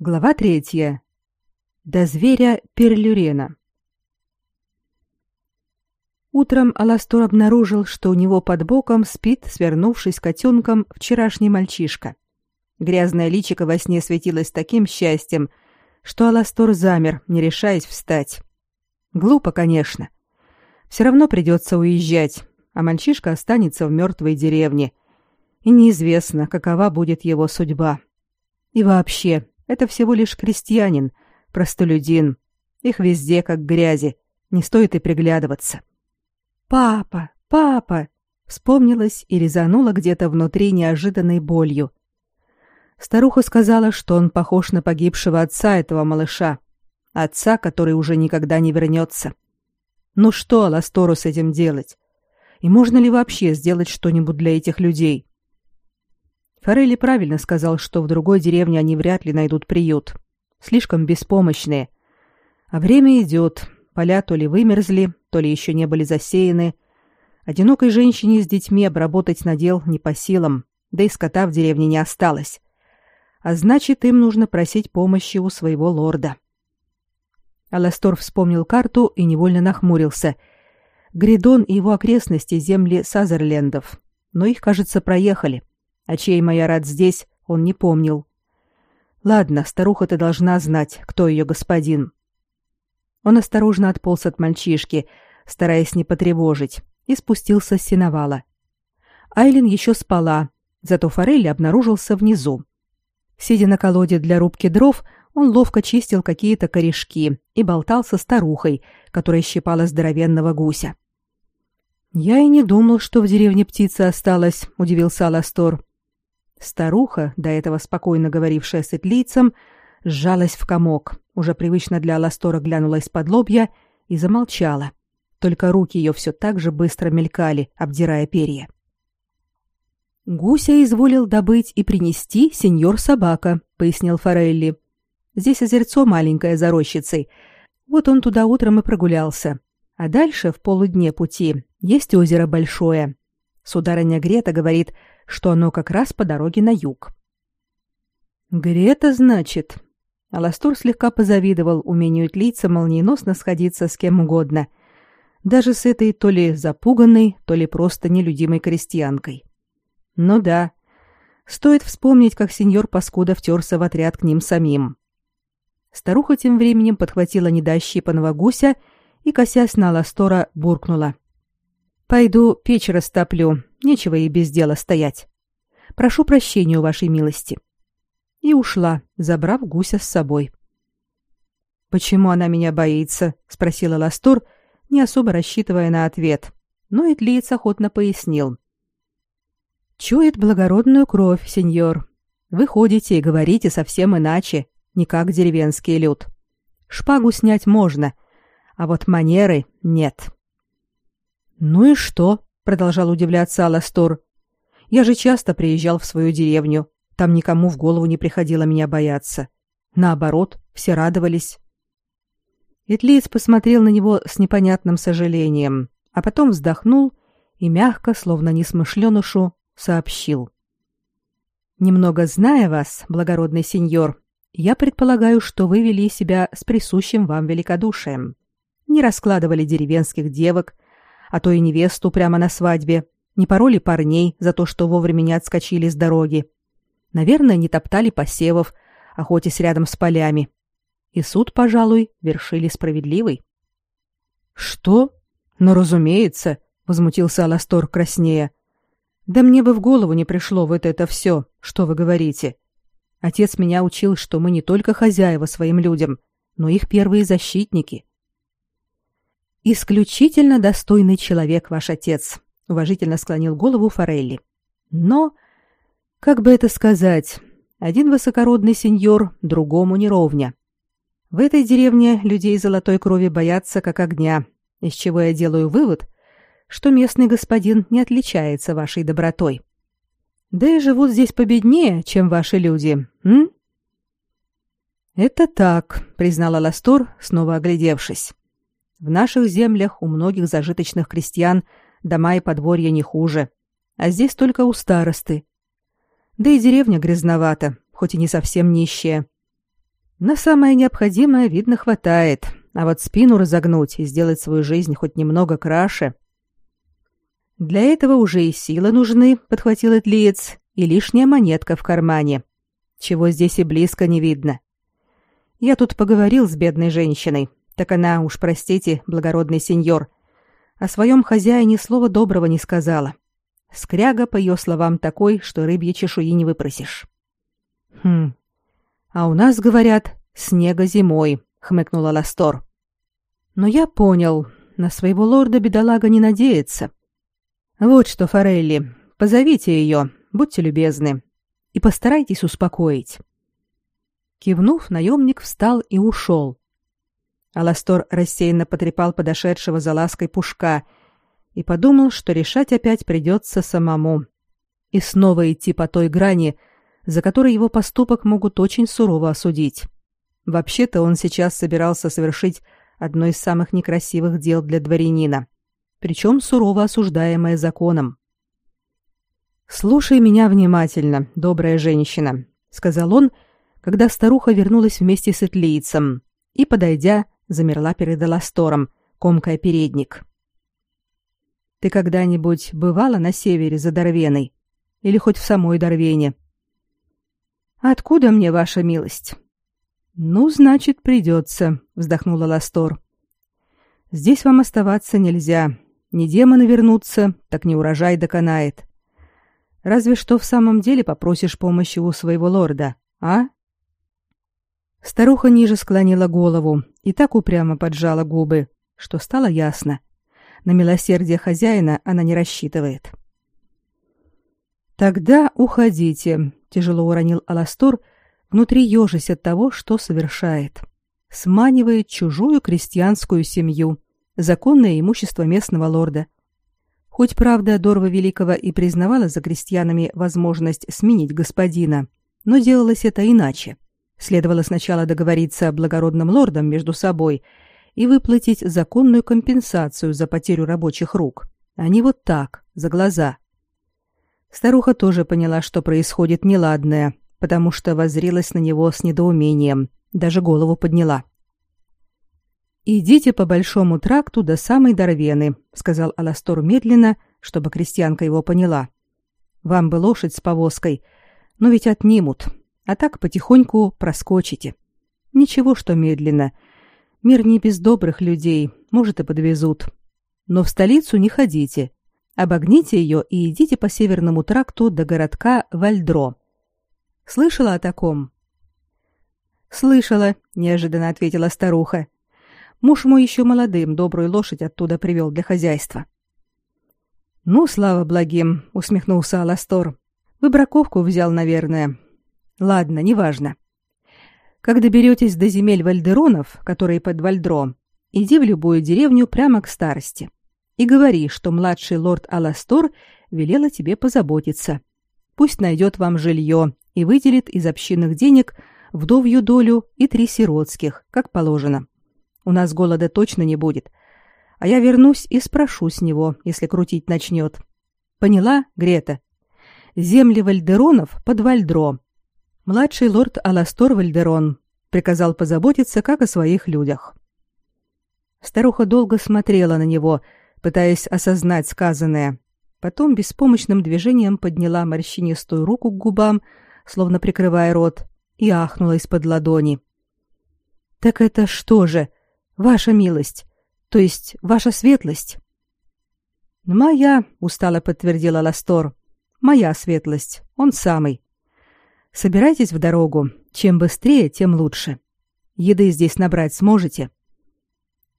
Глава третья. До зверя Перлюрена. Утром Аластор обнаружил, что у него под боком спит, свернувшись котенком, вчерашний мальчишка. Грязное личико во сне светилось таким счастьем, что Аластор замер, не решаясь встать. Глупо, конечно. Все равно придется уезжать, а мальчишка останется в мертвой деревне. И неизвестно, какова будет его судьба. И вообще, это всего лишь крестьянин, простолюдин. Их везде как грязи. Не стоит и приглядываться. Папа, папа, вспомнилась и резанула где-то внутри неожиданной болью. Старуха сказала, что он похож на погибшего отца этого малыша, отца, который уже никогда не вернется. Ну что Аластору с этим делать? И можно ли вообще сделать что-нибудь для этих людей? Форелли правильно сказал, что в другой деревне они вряд ли найдут приют. Слишком беспомощные. А время идет. Поля то ли вымерзли, то ли еще не были засеяны. Одинокой женщине с детьми обработать надел не по силам, да и скота в деревне не осталось. А значит, им нужно просить помощи у своего лорда. Аластор вспомнил карту и невольно нахмурился. Гридон и его окрестности земли Сазерлендов. Но их, кажется, проехали а чей майорат здесь, он не помнил. Ладно, старуха-то должна знать, кто ее господин. Он осторожно отполз от мальчишки, стараясь не потревожить, и спустился с сеновала. Айлин еще спала, зато Форелли обнаружился внизу. Сидя на колоде для рубки дров, он ловко чистил какие-то корешки и болтал со старухой, которая щипала здоровенного гуся. «Я и не думал, что в деревне птица осталась», — удивился Аластор. Старуха, до этого спокойно говорившая с этлийцем, сжалась в комок, уже привычно для Аластора глянула из-под лобья и замолчала. Только руки ее все так же быстро мелькали, обдирая перья. «Гуся изволил добыть и принести сеньор-собака», — пояснил Форелли. «Здесь озерцо маленькое за рощицей. Вот он туда утром и прогулялся. А дальше, в полудне пути, есть озеро большое. Сударыня Грета говорит, что оно как раз по дороге на юг. Грета, значит. Аластор слегка позавидовал умению тлиться молниеносно сходиться с кем угодно, даже с этой то ли запуганной, то ли просто нелюдимой крестьянкой. Ну да, стоит вспомнить, как сеньор Паскуда втерся в отряд к ним самим. Старуха тем временем подхватила недощипанного гуся и, косясь на Аластора, буркнула. «Пойду печь растоплю, Нечего ей без дела стоять. Прошу прощения у вашей милости. И ушла, забрав гуся с собой. Почему она меня боится? спросила Ластор, не особо рассчитывая на ответ. Но Этлиец охотно пояснил. Чует благородную кровь, сеньор. Вы ходите и говорите совсем иначе, не как деревенский люд. Шпагу снять можно, а вот манеры нет. Ну и что? продолжал удивляться Аластор. Я же часто приезжал в свою деревню. Там никому в голову не приходило меня бояться. Наоборот, все радовались. Итлиец посмотрел на него с непонятным сожалением, а потом вздохнул и мягко, словно несмышленушу, сообщил. «Немного зная вас, благородный сеньор, я предполагаю, что вы вели себя с присущим вам великодушием. Не раскладывали деревенских девок, а то и невесту прямо на свадьбе, не пороли парней за то, что вовремя не отскочили с дороги. Наверное, не топтали посевов, охотясь рядом с полями. И суд, пожалуй, вершили справедливый. Что? Ну, разумеется, возмутился Аластор краснея. Да мне бы в голову не пришло вот это все, что вы говорите. Отец меня учил, что мы не только хозяева своим людям, но их первые защитники. Исключительно достойный человек ваш отец, уважительно склонил голову Форелли. Но как бы это сказать, один высокородный сеньор другому не ровня. В этой деревне людей золотой крови боятся как огня, из чего я делаю вывод, что местный господин не отличается вашей добротой. Да и живут здесь победнее, чем ваши люди, м? Это так, признала Ластор, снова оглядевшись. В наших землях у многих зажиточных крестьян дома и подворья не хуже, а здесь только у старосты. Да и деревня грязновата, хоть и не совсем нищая. На самое необходимое, видно, хватает, а вот спину разогнуть и сделать свою жизнь хоть немного краше. Для этого уже и силы нужны, подхватил Этлиец, и лишняя монетка в кармане. Чего здесь и близко не видно. Я тут поговорил с бедной женщиной, так она, уж простите, благородный сеньор, о своем хозяине слова доброго не сказала. Скряга, по ее словам, такой, что рыбьи чешуи не выпросишь. Хм. А у нас, говорят, снега зимой, хмыкнула Ластор. Но я понял, на своего лорда бедолага не надеется. Вот что, Форелли, позовите ее, будьте любезны, и постарайтесь успокоить. Кивнув, наемник встал и ушел, Аластор рассеянно потрепал подошедшего за лаской пушка и подумал, что решать опять придется самому. И снова идти по той грани, за которой его поступок могут очень сурово осудить. Вообще-то он сейчас собирался совершить одно из самых некрасивых дел для дворянина, причем сурово осуждаемое законом. «Слушай меня внимательно, добрая женщина», — сказал он, когда старуха вернулась вместе с этлийцем и, подойдя, замерла перед Эластором, комкая передник. Ты когда-нибудь бывала на севере за Дорвеной или хоть в самой Дорвене? Откуда мне ваша милость? Ну, значит, придется, вздохнула Ластор. Здесь вам оставаться нельзя. Не демоны вернутся, так не урожай доконает. Разве что в самом деле попросишь помощи у своего лорда, а? Старуха ниже склонила голову и так упрямо поджала губы, что стало ясно. На милосердие хозяина она не рассчитывает. «Тогда уходите», — тяжело уронил Аластор, внутри ежась от того, что совершает. Сманивает чужую крестьянскую семью, законное имущество местного лорда. Хоть, правда, Дорва Великого и признавала за крестьянами возможность сменить господина, но делалось это иначе. — Следовало сначала договориться благородным лордам между собой и выплатить законную компенсацию за потерю рабочих рук, а не вот так, за глаза. Старуха тоже поняла, что происходит неладное, потому что воззрилась на него с недоумением, даже голову подняла. «Идите по большому тракту до самой Дорвены», — сказал Аластор медленно, чтобы крестьянка его поняла. «Вам бы лошадь с повозкой, но ведь отнимут, а так потихоньку проскочите. Ничего, что медленно. Мир не без добрых людей, может и подвезут. Но в столицу не ходите. Обогните ее и идите по северному тракту до городка Вальдро. Слышала о таком? Слышала, неожиданно ответила старуха. Муж мой еще молодым добрую лошадь оттуда привел для хозяйства. Ну, слава благим, усмехнулся Аластор. Выбраковку взял, наверное. Ладно, неважно. Как доберетесь до земель вальдеронов, которые под Вальдро, иди в любую деревню прямо к старости и говори, что младший лорд Аластор велела тебе позаботиться. Пусть найдет вам жилье и выделит из общинных денег вдовью долю и три сиротских, как положено. У нас голода точно не будет. А я вернусь и спрошу с него, если крутить начнет. Поняла, Грета? Земли вальдеронов под Вальдро, Младший лорд Аластор Вальдерон приказал позаботиться как о своих людях. Старуха долго смотрела на него, пытаясь осознать сказанное. Потом беспомощным движением подняла морщинистую руку к губам, словно прикрывая рот, и ахнула из-под ладони. «Так это что же? Ваша милость? То есть ваша светлость?» «Моя», — устало подтвердила Ластор. «Моя светлость. Он самый. Собирайтесь в дорогу. Чем быстрее, тем лучше. Еды здесь набрать сможете?»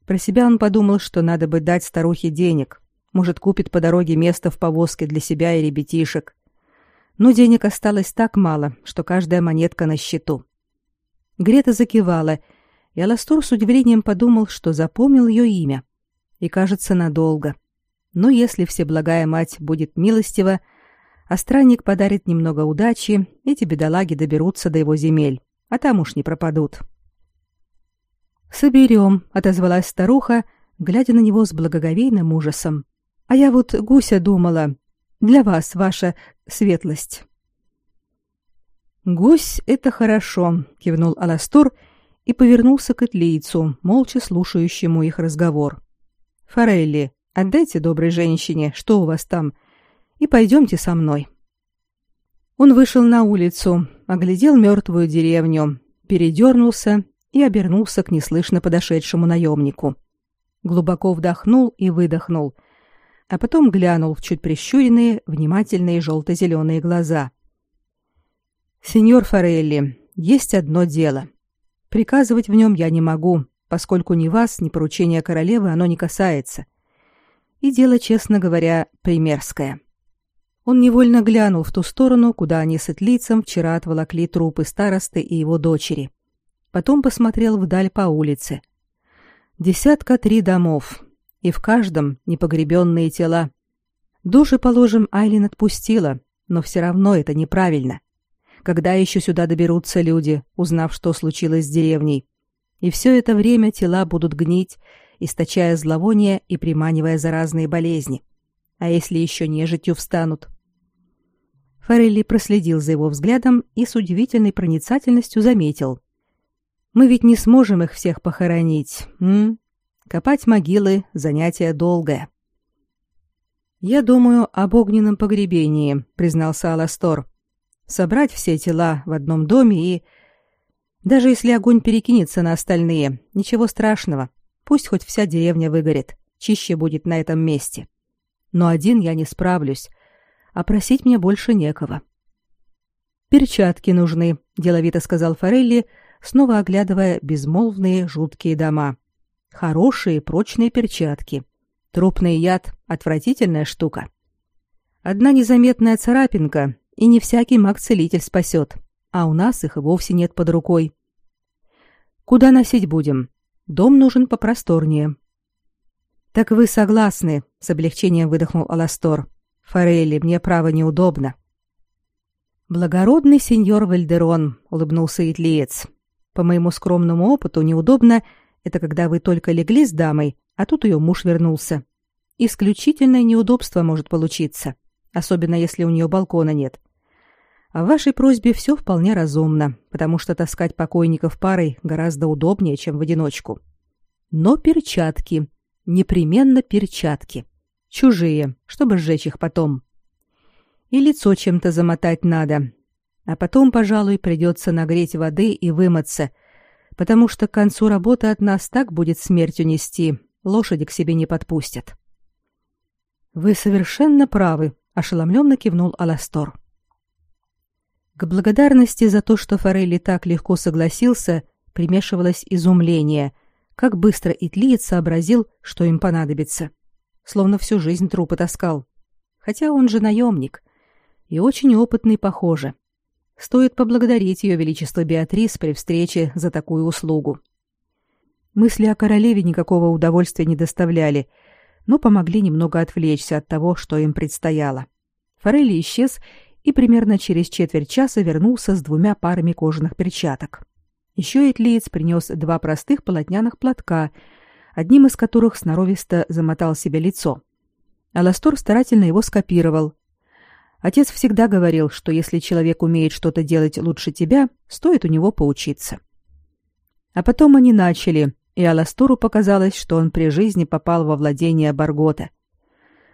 Про себя он подумал, что надо бы дать старухе денег. Может, купит по дороге место в повозке для себя и ребятишек. Но денег осталось так мало, что каждая монетка на счету. Грета закивала, и Аластур с удивлением подумал, что запомнил ее имя. И, кажется, надолго. Но если Всеблагая Мать будет милостива, а странник подарит немного удачи, эти бедолаги доберутся до его земель, а там уж не пропадут. «Соберем», — отозвалась старуха, глядя на него с благоговейным ужасом. «А я вот гуся думала. Для вас, ваша светлость». «Гусь — это хорошо», — кивнул Аластур и повернулся к итлийцу, молча слушающему их разговор. «Форелли, отдайте доброй женщине, что у вас там, и пойдемте со мной». Он вышел на улицу, оглядел мертвую деревню, передернулся и обернулся к неслышно подошедшему наемнику. Глубоко вдохнул и выдохнул, а потом глянул в чуть прищуренные, внимательные желто-зеленые глаза. «Сеньор Форелли, есть одно дело. Приказывать в нем я не могу, поскольку ни вас, ни поручения королевы оно не касается. И дело, честно говоря, примерское». Он невольно глянул в ту сторону, куда они с Этлицем вчера отволокли трупы старосты и его дочери. Потом посмотрел вдаль по улице. Десятка три домов, и в каждом непогребенные тела. Души, положим, Айлин отпустила, но все равно это неправильно. Когда еще сюда доберутся люди, узнав, что случилось с деревней? И все это время тела будут гнить, источая зловоние и приманивая заразные болезни. А если еще нежитью встанут? Форелли проследил за его взглядом и с удивительной проницательностью заметил. «Мы ведь не сможем их всех похоронить, м? Копать могилы — занятие долгое». «Я думаю об огненном погребении», — признался Аластор. «Собрать все тела в одном доме и...» «Даже если огонь перекинется на остальные, ничего страшного. Пусть хоть вся деревня выгорит, чище будет на этом месте. Но один я не справлюсь, а просить мне больше некого. Перчатки нужны, деловито сказал Форелли, снова оглядывая безмолвные жуткие дома. Хорошие прочные перчатки. Трупный яд отвратительная штука. Одна незаметная царапинка, и не всякий маг-целитель спасет, а у нас их и вовсе нет под рукой. Куда носить будем? Дом нужен попросторнее. Так вы согласны, с облегчением выдохнул Аластор. Форели, мне право неудобно. Благородный сеньор Вальдерон, улыбнулся Итлиец. По моему скромному опыту, неудобно это когда вы только легли с дамой, а тут ее муж вернулся. Исключительное неудобство может получиться, особенно если у нее балкона нет. А в вашей просьбе все вполне разумно, потому что таскать покойников парой гораздо удобнее, чем в одиночку. Но перчатки, непременно перчатки. Чужие, чтобы сжечь их потом. И лицо чем-то замотать надо. А потом, пожалуй, придется нагреть воды и вымыться, потому что к концу работы от нас так будет смерть унести, лошади к себе не подпустят. Вы совершенно правы, ошеломленно кивнул Аластор. К благодарности за то, что Форелли так легко согласился, примешивалось изумление, как быстро Итлиец сообразил, что им понадобится словно всю жизнь трупы таскал. Хотя он же наемник. И очень опытный, похоже. Стоит поблагодарить ее величество Беатрис при встрече за такую услугу. Мысли о королеве никакого удовольствия не доставляли, но помогли немного отвлечься от того, что им предстояло. Форелли исчез и примерно через четверть часа вернулся с двумя парами кожаных перчаток. Еще Этлиец принес два простых полотняных платка — одним из которых сноровисто замотал себе лицо. Аластор старательно его скопировал. Отец всегда говорил, что если человек умеет что-то делать лучше тебя, стоит у него поучиться. А потом они начали, и Аластору показалось, что он при жизни попал во владение Баргота.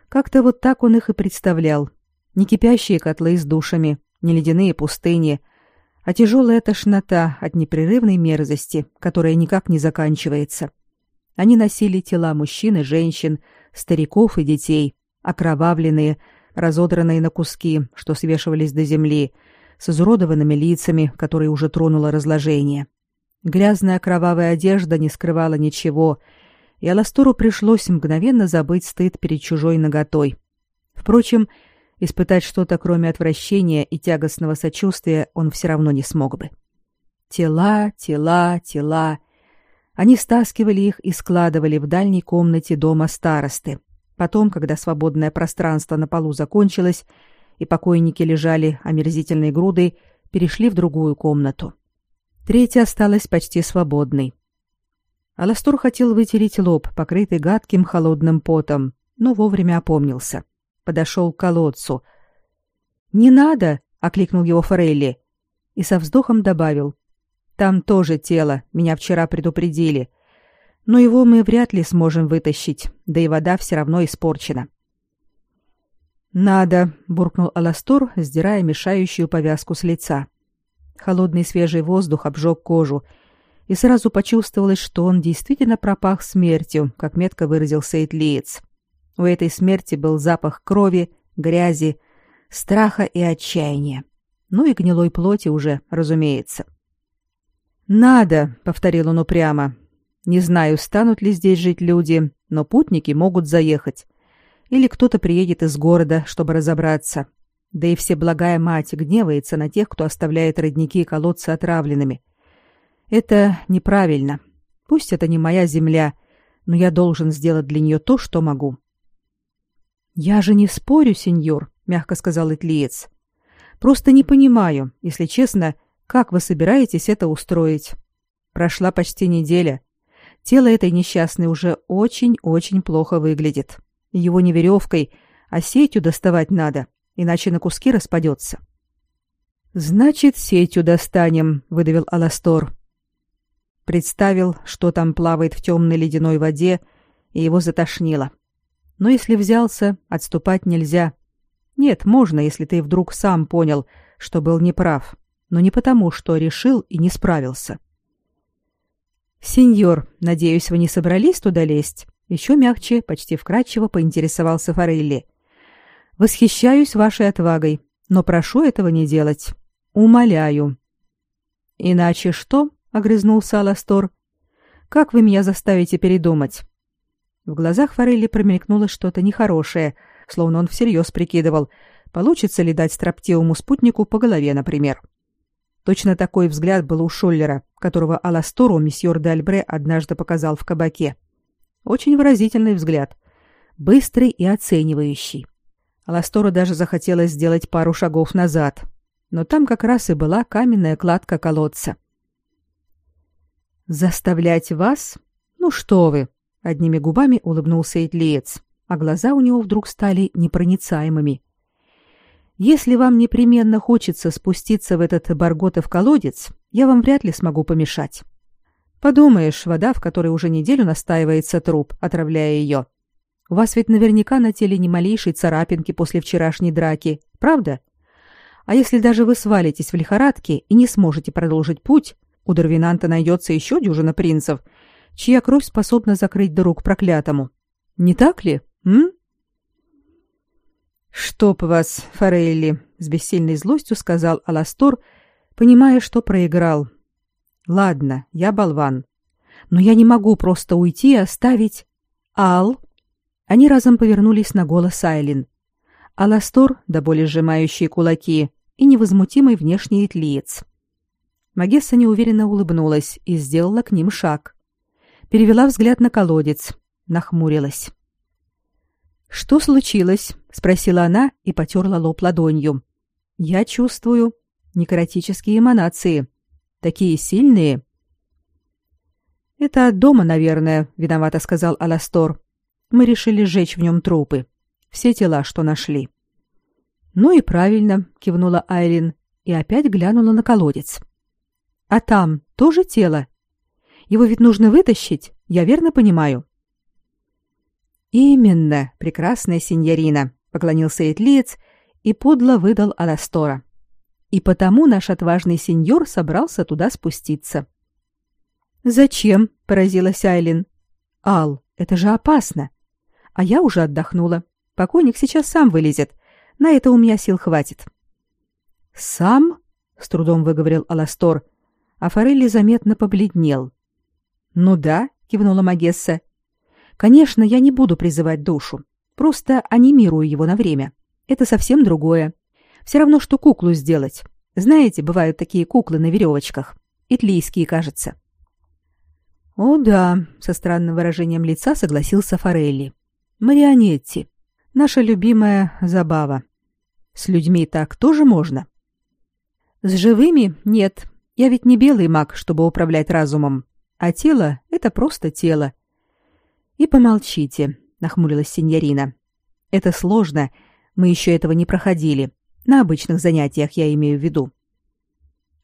Как-то вот так он их и представлял. Не кипящие котлы с душами, не ледяные пустыни, а тяжелая тошнота от непрерывной мерзости, которая никак не заканчивается. — они носили тела мужчин и женщин, стариков и детей, окровавленные, разодранные на куски, что свешивались до земли, с изуродованными лицами, которые уже тронуло разложение. Грязная кровавая одежда не скрывала ничего, и Аластору пришлось мгновенно забыть стыд перед чужой наготой. Впрочем, испытать что-то кроме отвращения и тягостного сочувствия он все равно не смог бы. Тела, тела, тела, они стаскивали их и складывали в дальней комнате дома старосты. Потом, когда свободное пространство на полу закончилось и покойники лежали омерзительной грудой, перешли в другую комнату. Третья осталась почти свободной. Аластур хотел вытереть лоб, покрытый гадким холодным потом, но вовремя опомнился. Подошел к колодцу. «Не надо!» — окликнул его Форелли и со вздохом добавил. Там тоже тело, меня вчера предупредили. Но его мы вряд ли сможем вытащить, да и вода все равно испорчена. «Надо», — буркнул Аластор, сдирая мешающую повязку с лица. Холодный свежий воздух обжег кожу, и сразу почувствовалось, что он действительно пропах смертью, как метко выразился Итлиец. У этой смерти был запах крови, грязи, страха и отчаяния. Ну и гнилой плоти уже, разумеется. «Надо», — повторил он упрямо. «Не знаю, станут ли здесь жить люди, но путники могут заехать. Или кто-то приедет из города, чтобы разобраться. Да и все благая мать гневается на тех, кто оставляет родники и колодцы отравленными. Это неправильно. Пусть это не моя земля, но я должен сделать для нее то, что могу. Я же не спорю, сеньор, мягко сказал Итлиец. Просто не понимаю, если честно, как вы собираетесь это устроить. Прошла почти неделя. Тело этой несчастной уже очень-очень плохо выглядит. Его не веревкой, а сетью доставать надо, иначе на куски распадется. Значит, сетью достанем, выдавил Аластор. Представил, что там плавает в темной ледяной воде, и его затошнило. Но если взялся, отступать нельзя. Нет, можно, если ты вдруг сам понял, что был неправ, но не потому, что решил и не справился. Сеньор, надеюсь, вы не собрались туда лезть? Еще мягче, почти вкрадчиво поинтересовался Форелли. Восхищаюсь вашей отвагой, но прошу этого не делать. Умоляю. Иначе что? огрызнулся Аластор. Как вы меня заставите передумать? В глазах Форелли промелькнуло что-то нехорошее, словно он всерьез прикидывал, получится ли дать строптивому спутнику по голове, например. Точно такой взгляд был у Шоллера, которого Аластору месьеор де Альбре однажды показал в кабаке. Очень выразительный взгляд. Быстрый и оценивающий. Аластору даже захотелось сделать пару шагов назад. Но там как раз и была каменная кладка колодца. «Заставлять вас? Ну что вы!» — одними губами улыбнулся Итлиец, а глаза у него вдруг стали непроницаемыми. «Если вам непременно хочется спуститься в этот Барготов колодец, я вам вряд ли смогу помешать. Подумаешь, вода, в которой уже неделю настаивается труп, отравляя ее. У вас ведь наверняка на теле ни малейшей царапинки после вчерашней драки, правда? А если даже вы свалитесь в лихорадке и не сможете продолжить путь, у Дарвинанта найдется еще дюжина принцев, чья кровь способна закрыть дорогу проклятому. Не так ли, м? «Чтоб вас, Форелли!» — с бессильной злостью сказал Аластор, понимая, что проиграл, Ладно, я болван. Но я не могу просто уйти и оставить... Ал... Они разом повернулись на голос Айлин. Аластор, до боли сжимающие кулаки, и невозмутимый внешний итлиец. Магесса неуверенно улыбнулась и сделала к ним шаг. Перевела взгляд на колодец, нахмурилась. «Что случилось?» — спросила она и потерла лоб ладонью. «Я чувствую некротические эманации. Такие сильные. Это от дома, наверное, виновато сказал Аластор. Мы решили сжечь в нем трупы. Все тела, что нашли. Ну и правильно, кивнула Айлин и опять глянула на колодец. А там тоже тело. Его ведь нужно вытащить, я верно понимаю? Именно, прекрасная сеньорина, поклонился Этлиец и подло выдал Аластора и потому наш отважный сеньор собрался туда спуститься. Зачем? поразилась Айлин. Ал, это же опасно. А я уже отдохнула. Покойник сейчас сам вылезет. На это у меня сил хватит. Сам? с трудом выговорил Аластор, а Форелли заметно побледнел. Ну да, кивнула Магесса. Конечно, я не буду призывать душу. Просто анимирую его на время. Это совсем другое. Все равно, что куклу сделать. Знаете, бывают такие куклы на веревочках. Итлийские, кажется. О да, со странным выражением лица согласился Форелли. Марионетти. Наша любимая забава. С людьми так тоже можно? С живыми нет. Я ведь не белый маг, чтобы управлять разумом. А тело — это просто тело. И помолчите, нахмурилась сеньорина. Это сложно, мы еще этого не проходили. На обычных занятиях я имею в виду.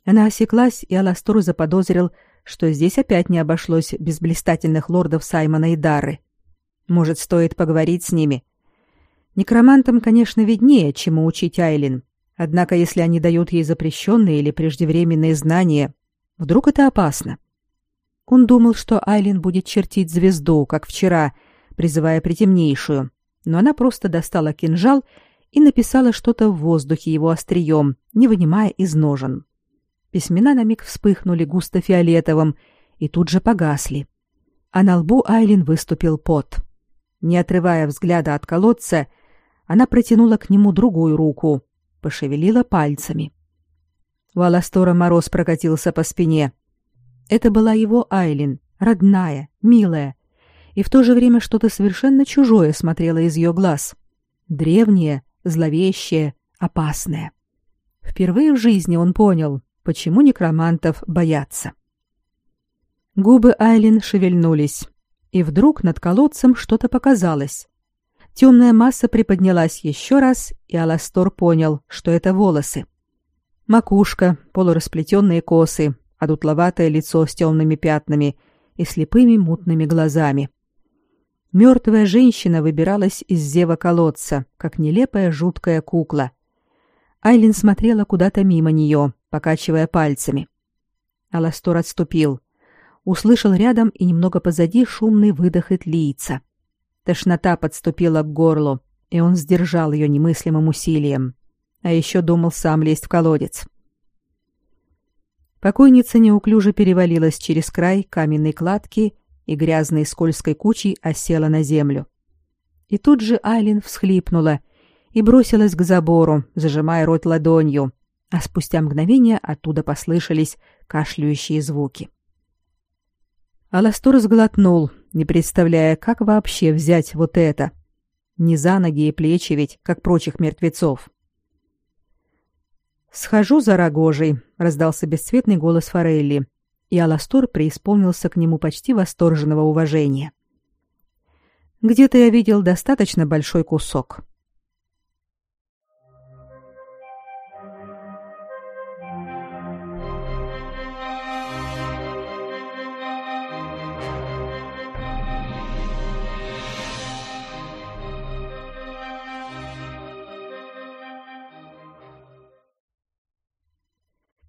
Она осеклась, и Аластор заподозрил, что здесь опять не обошлось без блистательных лордов Саймона и Дары. Может, стоит поговорить с ними? Некромантам, конечно, виднее, чему учить Айлин. Однако, если они дают ей запрещенные или преждевременные знания, вдруг это опасно. Он думал, что Айлин будет чертить звезду, как вчера, призывая притемнейшую, но она просто достала кинжал и написала что-то в воздухе его острием, не вынимая из ножен. Письмена на миг вспыхнули густо фиолетовым и тут же погасли. А на лбу Айлин выступил пот. Не отрывая взгляда от колодца, она протянула к нему другую руку, пошевелила пальцами. У Аластора мороз прокатился по спине. Это была его Айлин, родная, милая, и в то же время что-то совершенно чужое смотрело из ее глаз. Древнее, зловещее, опасное. Впервые в жизни он понял, почему некромантов боятся. Губы Айлин шевельнулись, и вдруг над колодцем что-то показалось. Темная масса приподнялась еще раз, и Аластор понял, что это волосы. Макушка, полурасплетенные косы, одутловатое лицо с темными пятнами и слепыми мутными глазами. Мертвая женщина выбиралась из зева колодца, как нелепая жуткая кукла. Айлин смотрела куда-то мимо нее, покачивая пальцами. Аластор отступил. Услышал рядом и немного позади шумный выдох Этлийца. Тошнота подступила к горлу, и он сдержал ее немыслимым усилием. А еще думал сам лезть в колодец. Покойница неуклюже перевалилась через край каменной кладки и грязной скользкой кучей осела на землю. И тут же Айлин всхлипнула и бросилась к забору, зажимая рот ладонью, а спустя мгновение оттуда послышались кашляющие звуки. Аластор сглотнул, не представляя, как вообще взять вот это. Не за ноги и плечи ведь, как прочих мертвецов. «Схожу за рогожей», — раздался бесцветный голос Форелли, и Аластор преисполнился к нему почти восторженного уважения. «Где-то я видел достаточно большой кусок».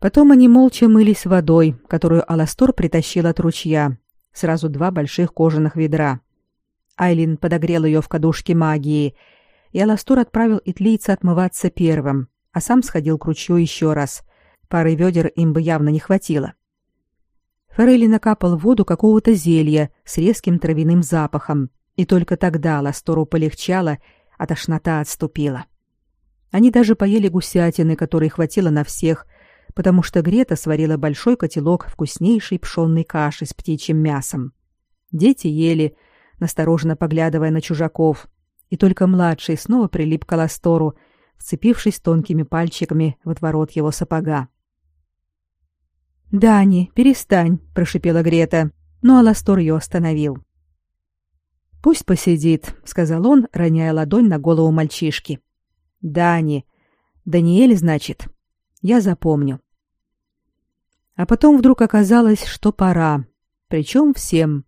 Потом они молча мылись водой, которую Аластор притащил от ручья. Сразу два больших кожаных ведра. Айлин подогрел ее в кадушке магии, и Аластор отправил итлийца отмываться первым, а сам сходил к ручью еще раз. Пары ведер им бы явно не хватило. Форели накапал в воду какого-то зелья с резким травяным запахом, и только тогда Аластору полегчало, а тошнота отступила. Они даже поели гусятины, которой хватило на всех, потому что Грета сварила большой котелок вкуснейшей пшенной каши с птичьим мясом. Дети ели, настороженно поглядывая на чужаков, и только младший снова прилип к Аластору, вцепившись тонкими пальчиками в отворот его сапога. «Дани, перестань», — прошипела Грета, но Аластор ее остановил. «Пусть посидит», — сказал он, роняя ладонь на голову мальчишки. «Дани. Даниэль, значит. Я запомню. А потом вдруг оказалось, что пора. Причем всем.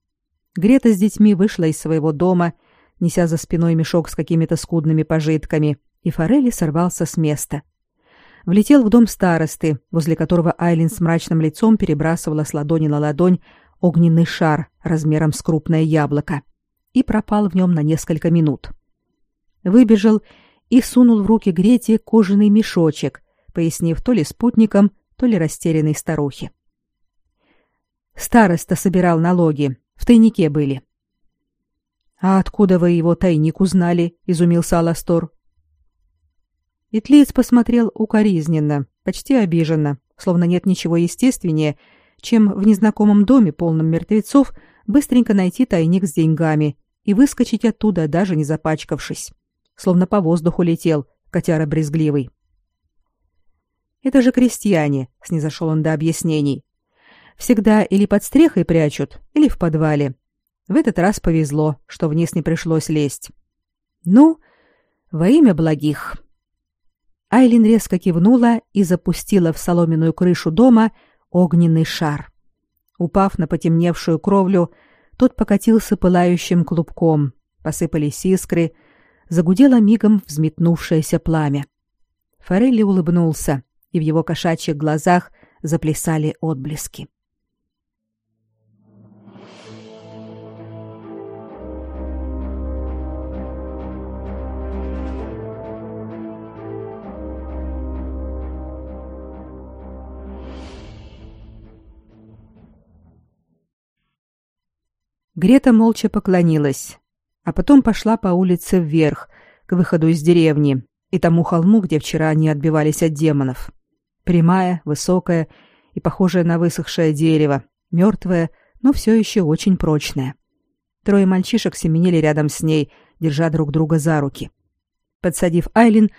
Грета с детьми вышла из своего дома, неся за спиной мешок с какими-то скудными пожитками, и Форели сорвался с места. Влетел в дом старосты, возле которого Айлин с мрачным лицом перебрасывала с ладони на ладонь огненный шар размером с крупное яблоко и пропал в нем на несколько минут. Выбежал и сунул в руки Грете кожаный мешочек, пояснив то ли спутникам, то ли растерянной старухе. Староста собирал налоги, в тайнике были. А откуда вы его тайник узнали? изумился Аластор. Итлиец посмотрел укоризненно, почти обиженно, словно нет ничего естественнее, чем в незнакомом доме, полном мертвецов, быстренько найти тайник с деньгами и выскочить оттуда, даже не запачкавшись. Словно по воздуху летел, котяра брезгливый. Это же крестьяне, снизошел он до объяснений. Всегда или под стрехой прячут, или в подвале. В этот раз повезло, что вниз не пришлось лезть. Ну, во имя благих. Айлин резко кивнула и запустила в соломенную крышу дома огненный шар. Упав на потемневшую кровлю, тот покатился пылающим клубком, посыпались искры, загудело мигом взметнувшееся пламя. Форелли улыбнулся, и в его кошачьих глазах заплясали отблески. Грета молча поклонилась, а потом пошла по улице вверх, к выходу из деревни и тому холму, где вчера они отбивались от демонов. Прямая, высокая и похожая на высохшее дерево, мертвая, но все еще очень прочная. Трое мальчишек семенили рядом с ней, держа друг друга за руки. Подсадив Айлин,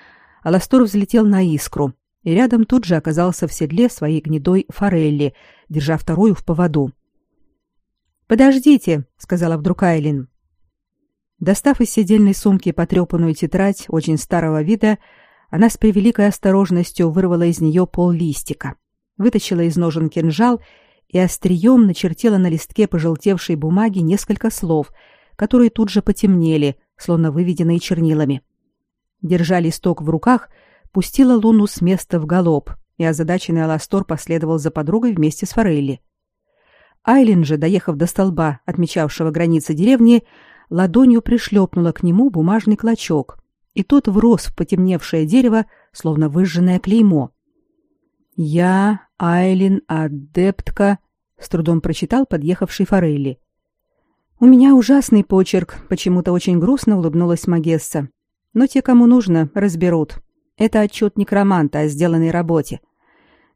Аластор взлетел на искру, и рядом тут же оказался в седле своей гнедой форелли, держа вторую в поводу — «Подождите», — сказала вдруг Айлин. Достав из сидельной сумки потрепанную тетрадь очень старого вида, она с превеликой осторожностью вырвала из нее пол листика, вытащила из ножен кинжал и острием начертила на листке пожелтевшей бумаги несколько слов, которые тут же потемнели, словно выведенные чернилами. Держа листок в руках, пустила Луну с места в галоп, и озадаченный Аластор последовал за подругой вместе с Форелли. Айлин же, доехав до столба, отмечавшего границы деревни, ладонью пришлепнула к нему бумажный клочок, и тот врос в потемневшее дерево, словно выжженное клеймо. «Я, Айлин, адептка», — с трудом прочитал подъехавший Форелли. «У меня ужасный почерк», — почему-то очень грустно улыбнулась Магесса. «Но те, кому нужно, разберут. Это отчет некроманта о сделанной работе.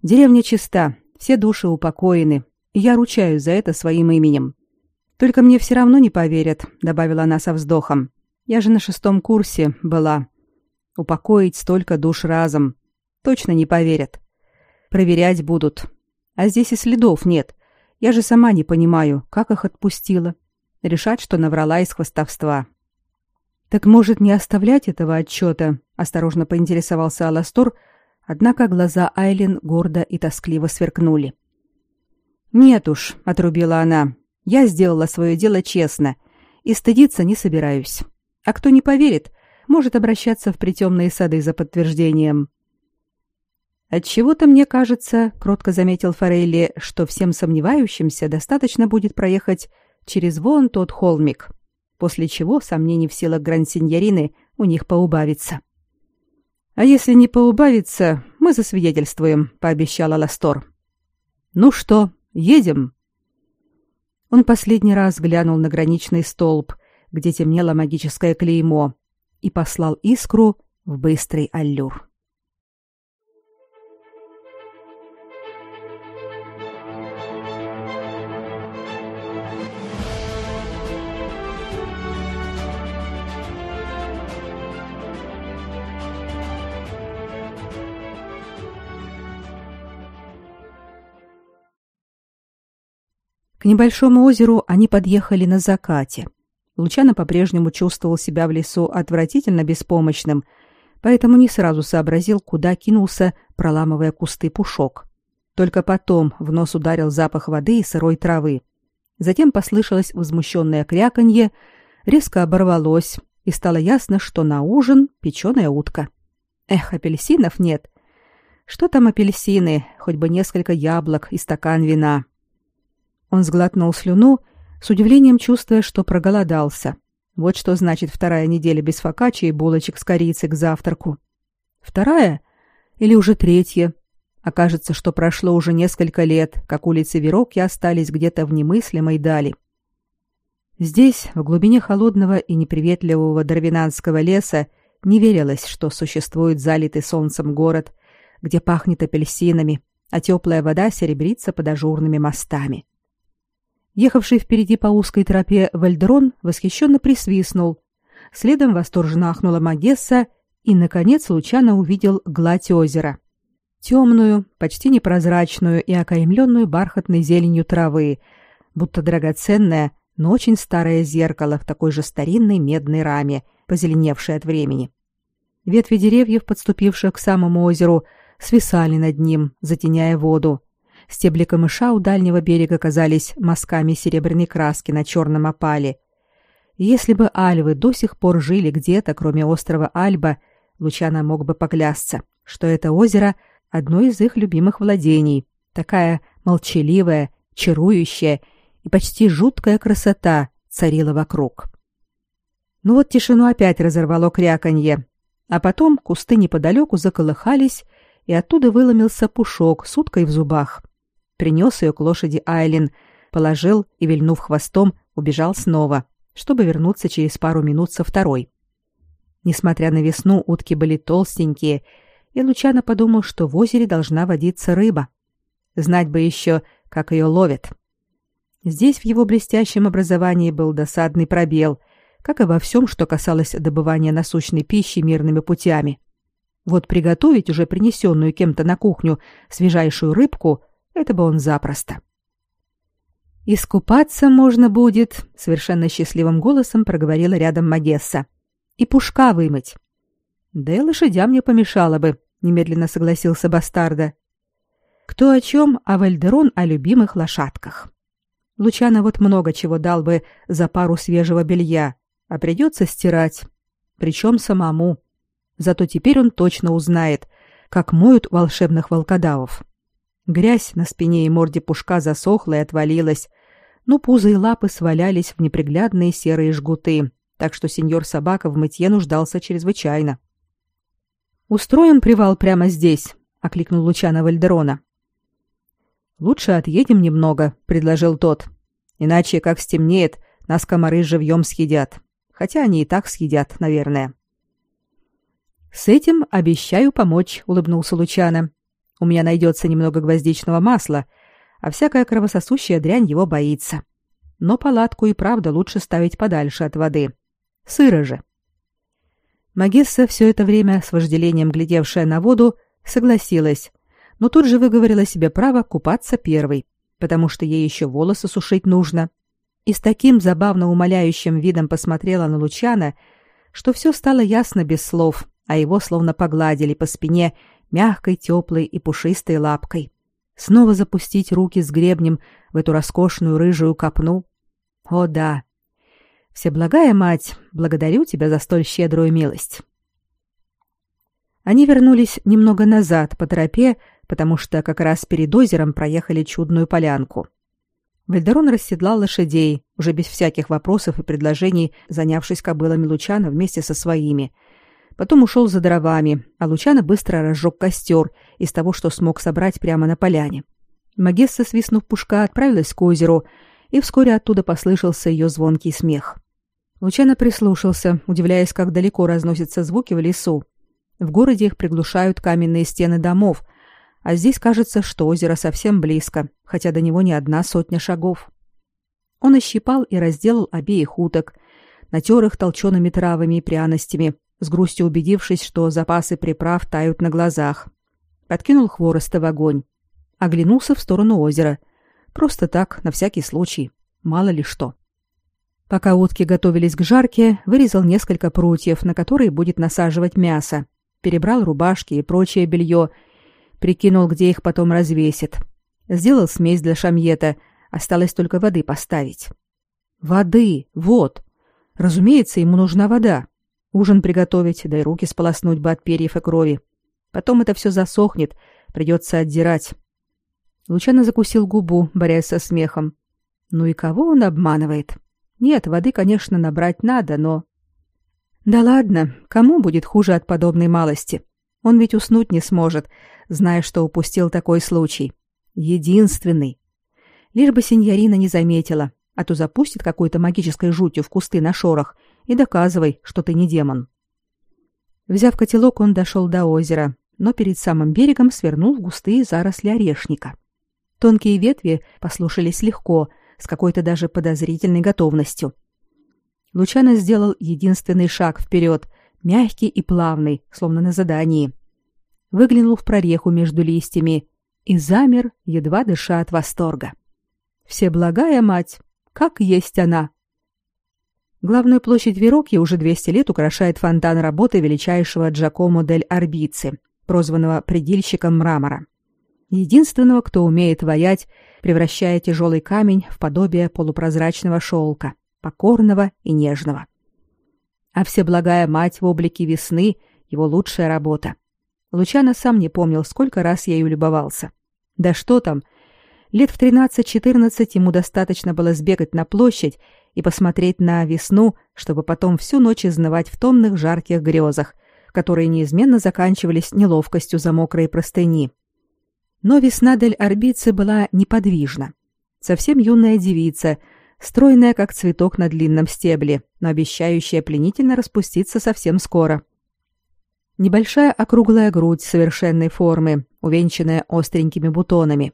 Деревня чиста, все души упокоены, я ручаюсь за это своим именем. Только мне все равно не поверят, добавила она со вздохом. Я же на шестом курсе была. Упокоить столько душ разом. Точно не поверят. Проверять будут. А здесь и следов нет. Я же сама не понимаю, как их отпустила. Решать, что наврала из хвостовства. Так может не оставлять этого отчета? Осторожно поинтересовался Аластор, однако глаза Айлин гордо и тоскливо сверкнули. «Нет уж», — отрубила она, — «я сделала свое дело честно и стыдиться не собираюсь. А кто не поверит, может обращаться в притемные сады за подтверждением». «Отчего-то мне кажется», — кротко заметил Форелли, «что всем сомневающимся достаточно будет проехать через вон тот холмик, после чего сомнений в силах гранд-синьорины у них поубавится». «А если не поубавится, мы засвидетельствуем», — пообещала Ластор. «Ну что, Едем. Он последний раз глянул на граничный столб, где темнело магическое клеймо, и послал искру в быстрый аллюр. К небольшому озеру они подъехали на закате. Лучано по-прежнему чувствовал себя в лесу отвратительно беспомощным, поэтому не сразу сообразил, куда кинулся, проламывая кусты пушок. Только потом в нос ударил запах воды и сырой травы. Затем послышалось возмущенное кряканье, резко оборвалось, и стало ясно, что на ужин печеная утка. Эх, апельсинов нет. Что там апельсины, хоть бы несколько яблок и стакан вина. Он сглотнул слюну, с удивлением чувствуя, что проголодался. Вот что значит вторая неделя без фокаччи и булочек с корицей к завтраку. Вторая? Или уже третья? Окажется, что прошло уже несколько лет, как улицы Вероки остались где-то в немыслимой дали. Здесь, в глубине холодного и неприветливого дарвинанского леса, не верилось, что существует залитый солнцем город, где пахнет апельсинами, а теплая вода серебрится под ажурными мостами. Ехавший впереди по узкой тропе Вальдрон восхищенно присвистнул. Следом восторженно ахнула Магесса и, наконец, Лучано увидел гладь озера. Темную, почти непрозрачную и окаймленную бархатной зеленью травы, будто драгоценное, но очень старое зеркало в такой же старинной медной раме, позеленевшей от времени. Ветви деревьев, подступивших к самому озеру, свисали над ним, затеняя воду. Стебли камыша у дальнего берега казались мазками серебряной краски на черном опале. Если бы альвы до сих пор жили где-то, кроме острова Альба, Лучана мог бы поклясться, что это озеро — одно из их любимых владений, такая молчаливая, чарующая и почти жуткая красота царила вокруг. Ну вот тишину опять разорвало кряканье, а потом кусты неподалеку заколыхались, и оттуда выломился пушок с уткой в зубах. Принес ее к лошади Айлин, положил и, вильнув хвостом, убежал снова, чтобы вернуться через пару минут со второй. Несмотря на весну, утки были толстенькие, и Лучано подумал, что в озере должна водиться рыба. Знать бы еще, как ее ловят. Здесь в его блестящем образовании был досадный пробел, как и во всем, что касалось добывания насущной пищи мирными путями. Вот приготовить уже принесенную кем-то на кухню свежайшую рыбку — это бы он запросто. «Искупаться можно будет», — совершенно счастливым голосом проговорила рядом Магесса. «И пушка вымыть». «Да и лошадям не помешало бы», — немедленно согласился Бастарда. Кто о чем, а Вальдерон о любимых лошадках. Лучано вот много чего дал бы за пару свежего белья, а придется стирать. Причем самому. Зато теперь он точно узнает, как моют волшебных волкодавов. Грязь на спине и морде пушка засохла и отвалилась, но пузо и лапы свалялись в неприглядные серые жгуты, так что сеньор собака в мытье нуждался чрезвычайно. «Устроим привал прямо здесь», — окликнул Лучано Вальдерона. «Лучше отъедем немного», — предложил тот. «Иначе, как стемнеет, нас комары живьем съедят. Хотя они и так съедят, наверное». «С этим обещаю помочь», — улыбнулся Лучано. «У меня найдется немного гвоздичного масла, а всякая кровососущая дрянь его боится. Но палатку и правда лучше ставить подальше от воды. Сыро же». Магесса, все это время с вожделением глядевшая на воду, согласилась, но тут же выговорила себе право купаться первой, потому что ей еще волосы сушить нужно. И с таким забавно умоляющим видом посмотрела на Лучана, что все стало ясно без слов, а его словно погладили по спине мягкой, теплой и пушистой лапкой. Снова запустить руки с гребнем в эту роскошную рыжую копну. О да! Всеблагая мать, благодарю тебя за столь щедрую милость. Они вернулись немного назад по тропе, потому что как раз перед озером проехали чудную полянку. Вальдерон расседлал лошадей, уже без всяких вопросов и предложений, занявшись кобылами Лучана вместе со своими. Потом ушел за дровами, а Лучана быстро разжег костер из того, что смог собрать прямо на поляне. Магесса, свистнув пушка, отправилась к озеру, и вскоре оттуда послышался ее звонкий смех. Лучано прислушался, удивляясь, как далеко разносятся звуки в лесу. В городе их приглушают каменные стены домов — а здесь кажется, что озеро совсем близко, хотя до него не одна сотня шагов. Он ощипал и разделал обеих уток, натер их толчеными травами и пряностями, с грустью убедившись, что запасы приправ тают на глазах. Подкинул хвороста в огонь. Оглянулся в сторону озера. Просто так, на всякий случай. Мало ли что. Пока утки готовились к жарке, вырезал несколько прутьев, на которые будет насаживать мясо. Перебрал рубашки и прочее белье Прикинул, где их потом развесит. Сделал смесь для шамьета, осталось только воды поставить. Воды, вот. Разумеется, ему нужна вода. Ужин приготовить, да и руки сполоснуть бы от перьев и крови. Потом это все засохнет, придется отдирать. Лучано закусил губу, борясь со смехом. Ну и кого он обманывает? Нет, воды, конечно, набрать надо, но... Да ладно, кому будет хуже от подобной малости? Он ведь уснуть не сможет, зная, что упустил такой случай. Единственный. Лишь бы сеньорина не заметила, а то запустит какой-то магической жутью в кусты на шорох и доказывай, что ты не демон. Взяв котелок, он дошел до озера, но перед самым берегом свернул в густые заросли орешника. Тонкие ветви послушались легко, с какой-то даже подозрительной готовностью. Лучано сделал единственный шаг вперед, мягкий и плавный, словно на задании выглянул в прореху между листьями и замер, едва дыша от восторга. Всеблагая мать, как есть она. Главную площадь Верокьи уже 200 лет украшает фонтан работы величайшего Джакомо дель Арбици, прозванного предельщиком мрамора. Единственного, кто умеет ваять, превращая тяжелый камень в подобие полупрозрачного шелка, покорного и нежного. А всеблагая мать в облике весны — его лучшая работа. Лучано сам не помнил, сколько раз я ею любовался. Да что там, лет в 13-14 ему достаточно было сбегать на площадь и посмотреть на весну, чтобы потом всю ночь изнывать в томных жарких грезах, которые неизменно заканчивались неловкостью за мокрые простыни. Но весна Дель Арбицы была неподвижна. Совсем юная девица, стройная, как цветок на длинном стебле, но обещающая пленительно распуститься совсем скоро. Небольшая округлая грудь совершенной формы, увенчанная остренькими бутонами.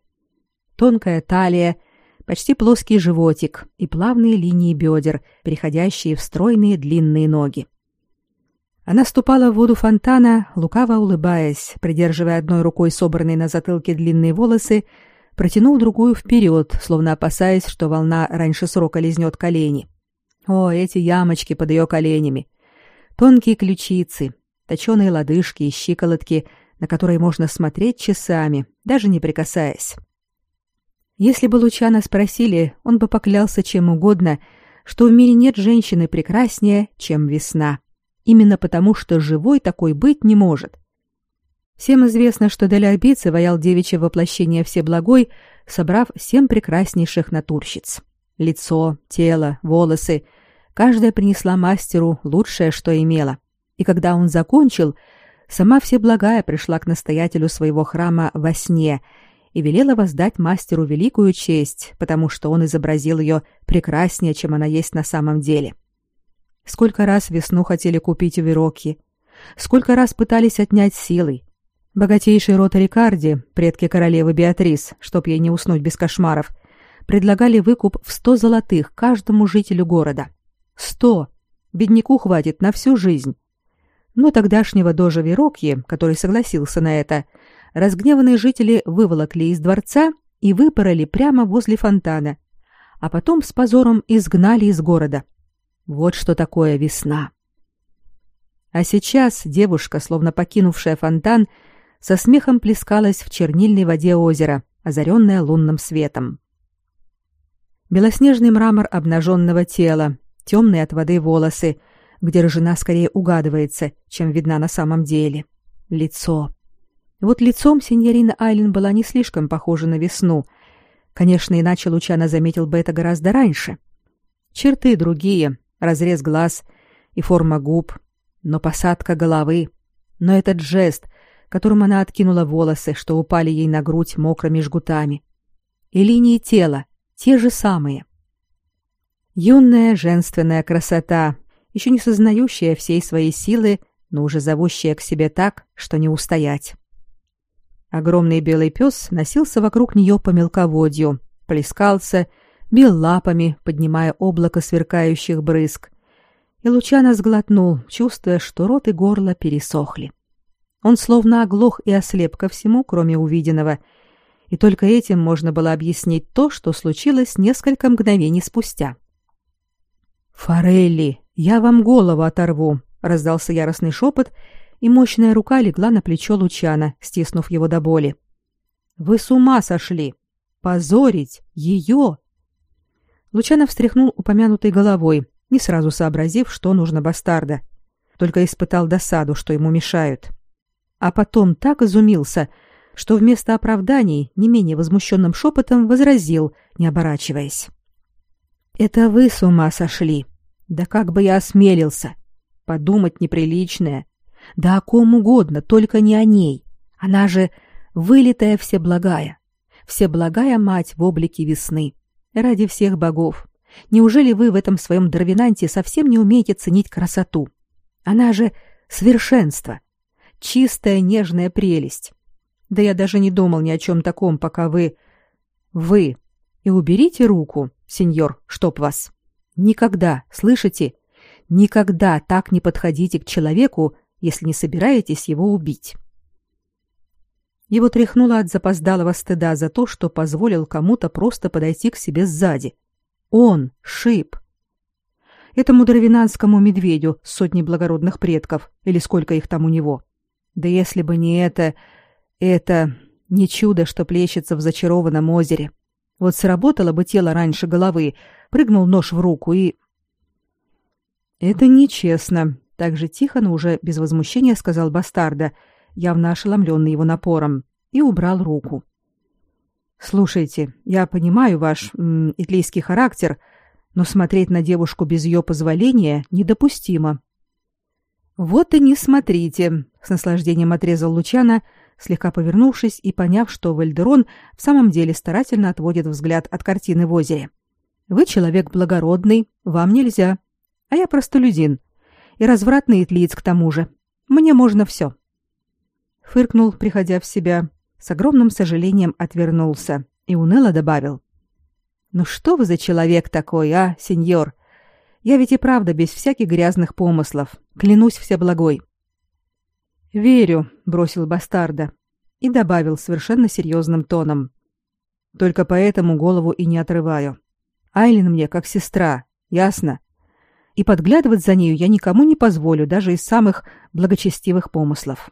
Тонкая талия, почти плоский животик и плавные линии бедер, переходящие в стройные длинные ноги. Она ступала в воду фонтана, лукаво улыбаясь, придерживая одной рукой собранные на затылке длинные волосы, протянув другую вперед, словно опасаясь, что волна раньше срока лизнет колени. О, эти ямочки под ее коленями! Тонкие ключицы, точеные лодыжки и щиколотки, на которые можно смотреть часами, даже не прикасаясь. Если бы Лучана спросили, он бы поклялся чем угодно, что в мире нет женщины прекраснее, чем весна. Именно потому, что живой такой быть не может. Всем известно, что Делябицы воял девичье воплощение Всеблагой, собрав семь прекраснейших натурщиц. Лицо, тело, волосы. Каждая принесла мастеру лучшее, что имела. И когда он закончил, сама Всеблагая пришла к настоятелю своего храма во сне и велела воздать мастеру великую честь, потому что он изобразил ее прекраснее, чем она есть на самом деле. Сколько раз весну хотели купить у Вероки, сколько раз пытались отнять силой. Богатейший род Рикарди, предки королевы Беатрис, чтоб ей не уснуть без кошмаров, предлагали выкуп в сто золотых каждому жителю города. Сто! Бедняку хватит на всю жизнь. Но тогдашнего дожа Верокьи, который согласился на это, разгневанные жители выволокли из дворца и выпороли прямо возле фонтана, а потом с позором изгнали из города. Вот что такое весна. А сейчас девушка, словно покинувшая фонтан, со смехом плескалась в чернильной воде озера, озаренная лунным светом. Белоснежный мрамор обнаженного тела, темные от воды волосы — где рыжина скорее угадывается, чем видна на самом деле. Лицо. Вот лицом сеньорина Айлен была не слишком похожа на весну. Конечно, иначе Лучано заметил бы это гораздо раньше. Черты другие, разрез глаз и форма губ, но посадка головы, но этот жест, которым она откинула волосы, что упали ей на грудь мокрыми жгутами. И линии тела, те же самые. Юная женственная красота, еще не сознающая всей своей силы, но уже зовущая к себе так, что не устоять. Огромный белый пес носился вокруг нее по мелководью, плескался, бил лапами, поднимая облако сверкающих брызг. И Лучано сглотнул, чувствуя, что рот и горло пересохли. Он словно оглох и ослеп ко всему, кроме увиденного, и только этим можно было объяснить то, что случилось несколько мгновений спустя. «Форелли!» «Я вам голову оторву!» — раздался яростный шепот, и мощная рука легла на плечо Лучана, стиснув его до боли. «Вы с ума сошли! Позорить ее!» Лучано встряхнул упомянутой головой, не сразу сообразив, что нужно бастарда. Только испытал досаду, что ему мешают. А потом так изумился, что вместо оправданий не менее возмущенным шепотом возразил, не оборачиваясь. «Это вы с ума сошли!» Да как бы я осмелился? Подумать неприличное. Да о ком угодно, только не о ней. Она же вылитая всеблагая. Всеблагая мать в облике весны. Ради всех богов. Неужели вы в этом своем дровинанте совсем не умеете ценить красоту? Она же совершенство. Чистая нежная прелесть. Да я даже не думал ни о чем таком, пока вы... Вы. И уберите руку, сеньор, чтоб вас. Никогда, слышите? Никогда так не подходите к человеку, если не собираетесь его убить. Его тряхнуло от запоздалого стыда за то, что позволил кому-то просто подойти к себе сзади. Он, Шип. Этому дровинанскому медведю с сотней благородных предков, или сколько их там у него. Да если бы не это... Это... Не чудо, что плещется в зачарованном озере. Вот сработало бы тело раньше головы, прыгнул нож в руку и... «Это нечестно», — так же тихо, но уже без возмущения сказал бастарда, явно ошеломленный его напором, и убрал руку. «Слушайте, я понимаю ваш м, итлийский характер, но смотреть на девушку без ее позволения недопустимо». «Вот и не смотрите», — с наслаждением отрезал Лучана, слегка повернувшись и поняв, что Вальдерон в самом деле старательно отводит взгляд от картины в озере. «Вы человек благородный, вам нельзя, а я простолюдин и развратный итлиец к тому же. Мне можно все». Фыркнул, приходя в себя, с огромным сожалением отвернулся и уныло добавил. «Ну что вы за человек такой, а, сеньор? Я ведь и правда без всяких грязных помыслов, клянусь всеблагой». «Верю», — бросил бастарда и добавил совершенно серьезным тоном. «Только поэтому голову и не отрываю. Айлин мне как сестра, ясно? И подглядывать за нею я никому не позволю, даже из самых благочестивых помыслов».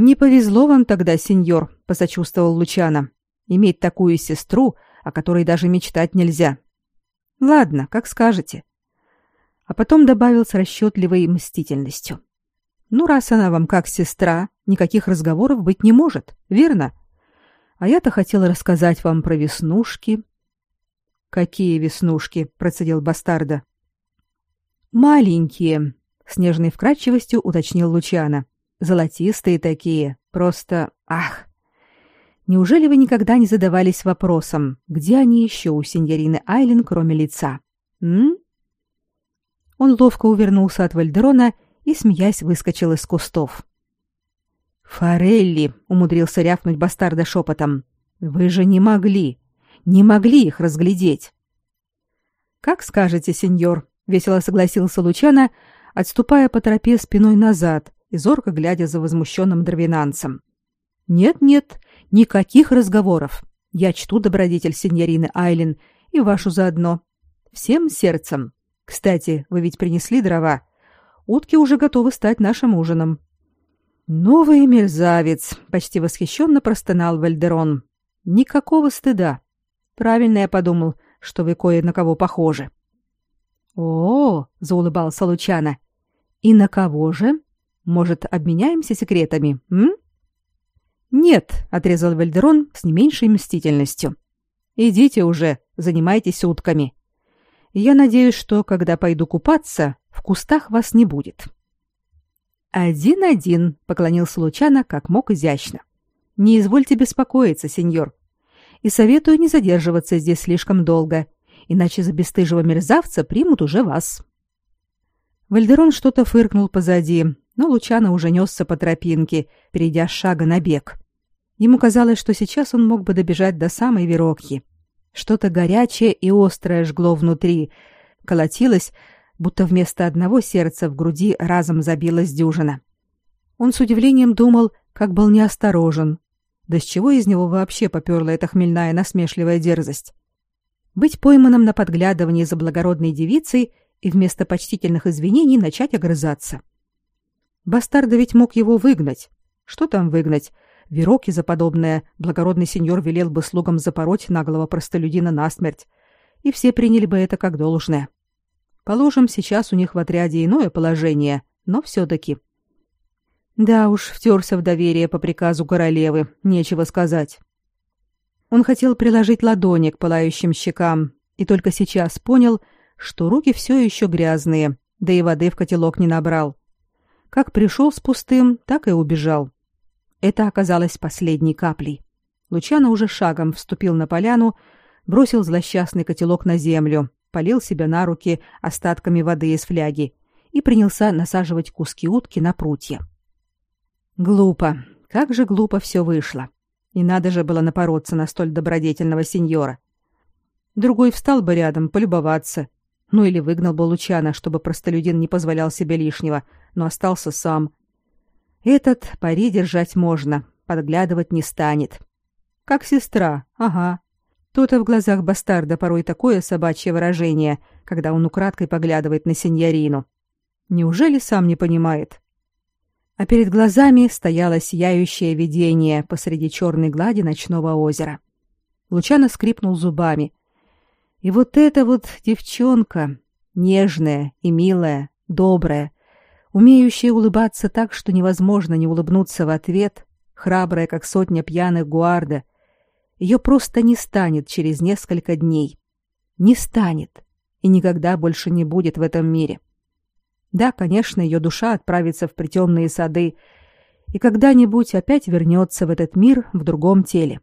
Не повезло вам тогда, сеньор, посочувствовал Лучано. Иметь такую сестру, о которой даже мечтать нельзя. Ладно, как скажете. А потом добавил с расчетливой мстительностью. Ну, раз она вам как сестра, никаких разговоров быть не может, верно? А я-то хотела рассказать вам про веснушки. Какие веснушки? процедил бастарда. Маленькие, с нежной вкрадчивостью уточнил Лучано. Золотистые такие, просто... Ах! Неужели вы никогда не задавались вопросом, где они еще у сеньорины Айлен, кроме лица? М? Он ловко увернулся от Вальдерона и, смеясь, выскочил из кустов. «Форелли!» — умудрился рявкнуть бастарда шепотом. «Вы же не могли! Не могли их разглядеть!» «Как скажете, сеньор!» — весело согласился Лучано, отступая по тропе спиной назад и зорко глядя за возмущенным дровинанцем. «Нет-нет, никаких разговоров. Я чту добродетель сеньорины Айлин и вашу заодно. Всем сердцем. Кстати, вы ведь принесли дрова. Утки уже готовы стать нашим ужином». «Новый мерзавец!» — почти восхищенно простонал Вальдерон. «Никакого стыда. Правильно я подумал, что вы кое на кого похожи». «О!» — заулыбался Лучана. «И на кого же?» Может, обменяемся секретами, м? Нет, отрезал Вальдерон с не меньшей мстительностью. Идите уже, занимайтесь утками. Я надеюсь, что когда пойду купаться, в кустах вас не будет. Один-один, поклонился Лучано как мог изящно. Не извольте беспокоиться, сеньор. И советую не задерживаться здесь слишком долго, иначе за бесстыжего мерзавца примут уже вас. Вальдерон что-то фыркнул позади, но Лучано уже несся по тропинке, перейдя с шага на бег. Ему казалось, что сейчас он мог бы добежать до самой Верокьи. Что-то горячее и острое жгло внутри, колотилось, будто вместо одного сердца в груди разом забилась дюжина. Он с удивлением думал, как был неосторожен. Да с чего из него вообще поперла эта хмельная насмешливая дерзость? Быть пойманным на подглядывании за благородной девицей и вместо почтительных извинений начать огрызаться. Бастарда ведь мог его выгнать. Что там выгнать? Вероки за подобное благородный сеньор велел бы слугам запороть наглого простолюдина насмерть, и все приняли бы это как должное. Положим, сейчас у них в отряде иное положение, но все-таки. Да уж, втерся в доверие по приказу королевы, нечего сказать. Он хотел приложить ладони к пылающим щекам, и только сейчас понял, что руки все еще грязные, да и воды в котелок не набрал. Как пришел с пустым, так и убежал. Это оказалось последней каплей. Лучано уже шагом вступил на поляну, бросил злосчастный котелок на землю, полил себя на руки остатками воды из фляги и принялся насаживать куски утки на прутья. Глупо, как же глупо все вышло. И надо же было напороться на столь добродетельного сеньора. Другой встал бы рядом, полюбоваться, ну или выгнал бы Лучана, чтобы простолюдин не позволял себе лишнего, но остался сам. Этот пари держать можно, подглядывать не станет. Как сестра, ага. То-то в глазах бастарда порой такое собачье выражение, когда он украдкой поглядывает на сеньорину. Неужели сам не понимает? А перед глазами стояло сияющее видение посреди черной глади ночного озера. Лучано скрипнул зубами. И вот эта вот девчонка, нежная и милая, добрая, умеющая улыбаться так, что невозможно не улыбнуться в ответ, храбрая, как сотня пьяных гуарда, ее просто не станет через несколько дней. Не станет и никогда больше не будет в этом мире. Да, конечно, ее душа отправится в притемные сады и когда-нибудь опять вернется в этот мир в другом теле.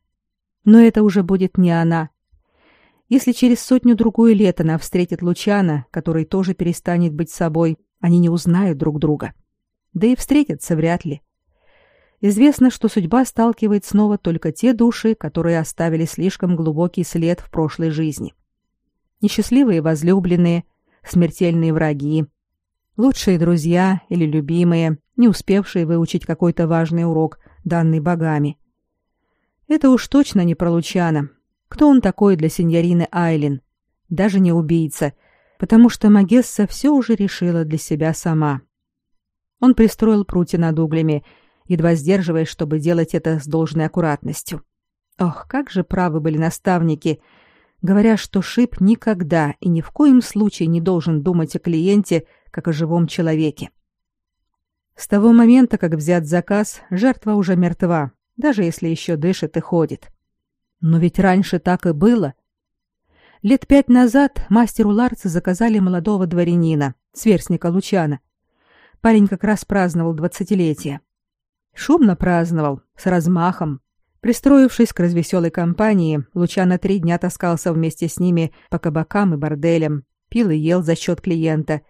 Но это уже будет не она. Если через сотню-другую лет она встретит Лучана, который тоже перестанет быть собой, они не узнают друг друга. Да и встретятся вряд ли. Известно, что судьба сталкивает снова только те души, которые оставили слишком глубокий след в прошлой жизни. Несчастливые возлюбленные, смертельные враги, лучшие друзья или любимые, не успевшие выучить какой-то важный урок, данный богами. Это уж точно не про Лучана. Кто он такой для сеньорины Айлин? Даже не убийца, потому что Магесса все уже решила для себя сама. Он пристроил прутья над углями, едва сдерживаясь, чтобы делать это с должной аккуратностью. Ох, как же правы были наставники, говоря, что Шип никогда и ни в коем случае не должен думать о клиенте, как о живом человеке. С того момента, как взят заказ, жертва уже мертва, даже если еще дышит и ходит. Но ведь раньше так и было. Лет пять назад мастеру Ларца заказали молодого дворянина, сверстника Лучана. Парень как раз праздновал двадцатилетие. Шумно праздновал, с размахом. Пристроившись к развеселой компании, Лучано три дня таскался вместе с ними по кабакам и борделям, пил и ел за счет клиента,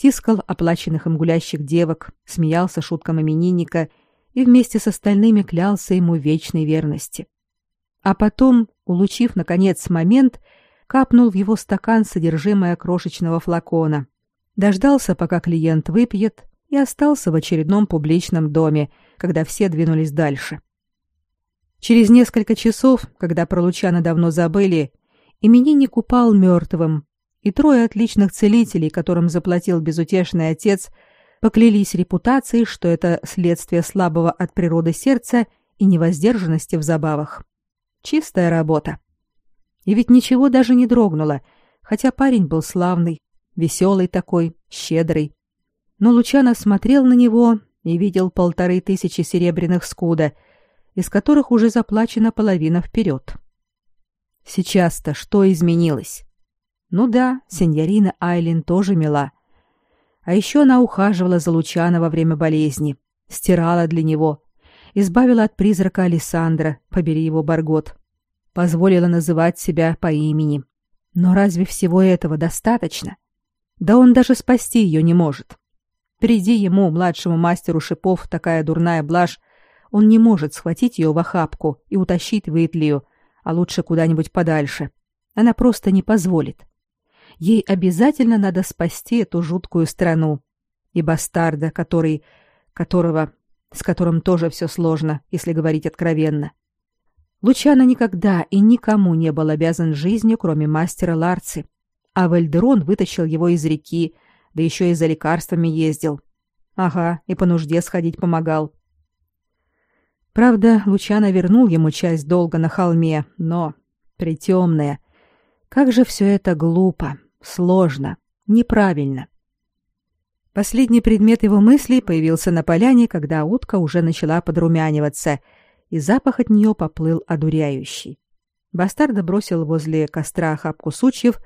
тискал оплаченных им гулящих девок, смеялся шуткам именинника и вместе с остальными клялся ему вечной верности. А потом, улучив, наконец, момент, капнул в его стакан содержимое крошечного флакона. Дождался, пока клиент выпьет, и остался в очередном публичном доме, когда все двинулись дальше. Через несколько часов, когда про Лучана давно забыли, именинник упал мертвым, и трое отличных целителей, которым заплатил безутешный отец, поклялись репутацией, что это следствие слабого от природы сердца и невоздержанности в забавах. Чистая работа. И ведь ничего даже не дрогнуло, хотя парень был славный, веселый такой, щедрый. Но Лучано смотрел на него и видел полторы тысячи серебряных скуда, из которых уже заплачена половина вперед. Сейчас-то что изменилось? Ну да, сеньорина Айлин тоже мила. А еще она ухаживала за Лучано во время болезни, стирала для него, избавила от призрака Александра, побери его Баргот, позволила называть себя по имени. Но разве всего этого достаточно? Да он даже спасти ее не может. Приди ему, младшему мастеру шипов, такая дурная блажь, он не может схватить ее в охапку и утащить в Итлию, а лучше куда-нибудь подальше. Она просто не позволит. Ей обязательно надо спасти эту жуткую страну. И бастарда, который... которого... с которым тоже все сложно, если говорить откровенно. Лучано никогда и никому не был обязан жизнью, кроме мастера Ларци. А Вальдерон вытащил его из реки, да еще и за лекарствами ездил. Ага, и по нужде сходить помогал. Правда, Лучано вернул ему часть долга на холме, но притемная. Как же все это глупо, сложно, неправильно. Последний предмет его мыслей появился на поляне, когда утка уже начала подрумяниваться, и запах от нее поплыл одуряющий. Бастарда бросил возле костра охапку сучьев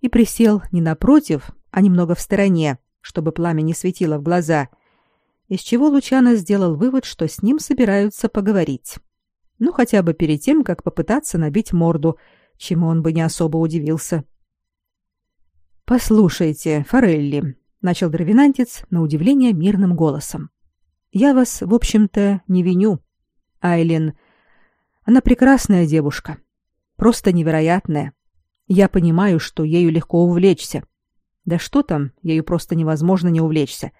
и присел не напротив, а немного в стороне, чтобы пламя не светило в глаза, из чего Лучано сделал вывод, что с ним собираются поговорить. Ну, хотя бы перед тем, как попытаться набить морду, чему он бы не особо удивился. «Послушайте, Форелли», — начал дровинантец на удивление мирным голосом. «Я вас, в общем-то, не виню. Айлин, она прекрасная девушка, просто невероятная. Я понимаю, что ею легко увлечься. Да что там, ею просто невозможно не увлечься.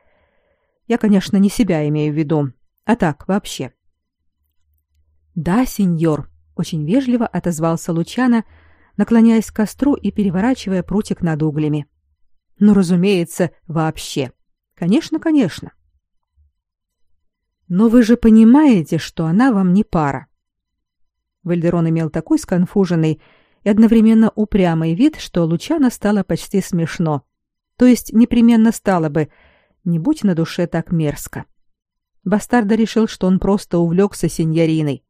Я, конечно, не себя имею в виду, а так, вообще. Да, сеньор, очень вежливо отозвался Лучано, наклоняясь к костру и переворачивая прутик над углями. Ну, разумеется, вообще. Конечно, конечно. Но вы же понимаете, что она вам не пара. Вальдерон имел такой сконфуженный и одновременно упрямый вид, что Лучана стало почти смешно. То есть непременно стало бы, не будь на душе так мерзко. Бастарда решил, что он просто увлекся сеньориной.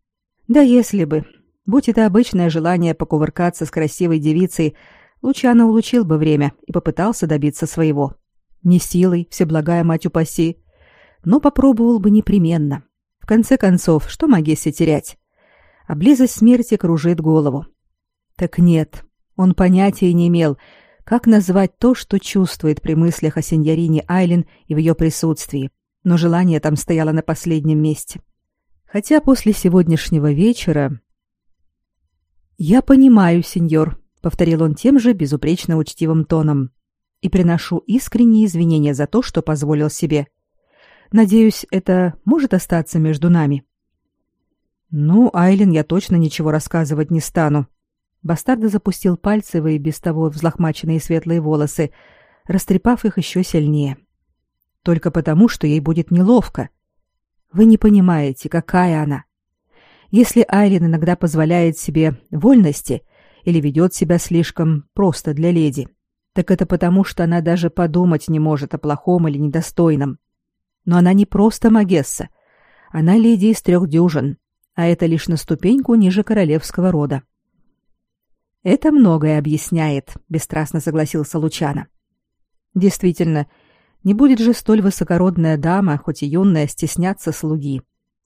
Да если бы. Будь это обычное желание покувыркаться с красивой девицей, Лучано улучил бы время и попытался добиться своего. Не силой, всеблагая мать упаси, но попробовал бы непременно. В конце концов, что Магессе терять? А близость смерти кружит голову. Так нет, он понятия не имел, как назвать то, что чувствует при мыслях о сеньорине Айлен и в ее присутствии, но желание там стояло на последнем месте. Хотя после сегодняшнего вечера... «Я понимаю, сеньор», повторил он тем же безупречно учтивым тоном. И приношу искренние извинения за то, что позволил себе. Надеюсь, это может остаться между нами. Ну, Айлин, я точно ничего рассказывать не стану. Бастарда запустил пальцы в и без того взлохмаченные светлые волосы, растрепав их еще сильнее. Только потому, что ей будет неловко. Вы не понимаете, какая она. Если Айлин иногда позволяет себе вольности, или ведет себя слишком просто для леди, так это потому, что она даже подумать не может о плохом или недостойном. Но она не просто Магесса. Она леди из трех дюжин, а это лишь на ступеньку ниже королевского рода. Это многое объясняет, бесстрастно согласился Лучана. Действительно, не будет же столь высокородная дама, хоть и юная, стесняться слуги.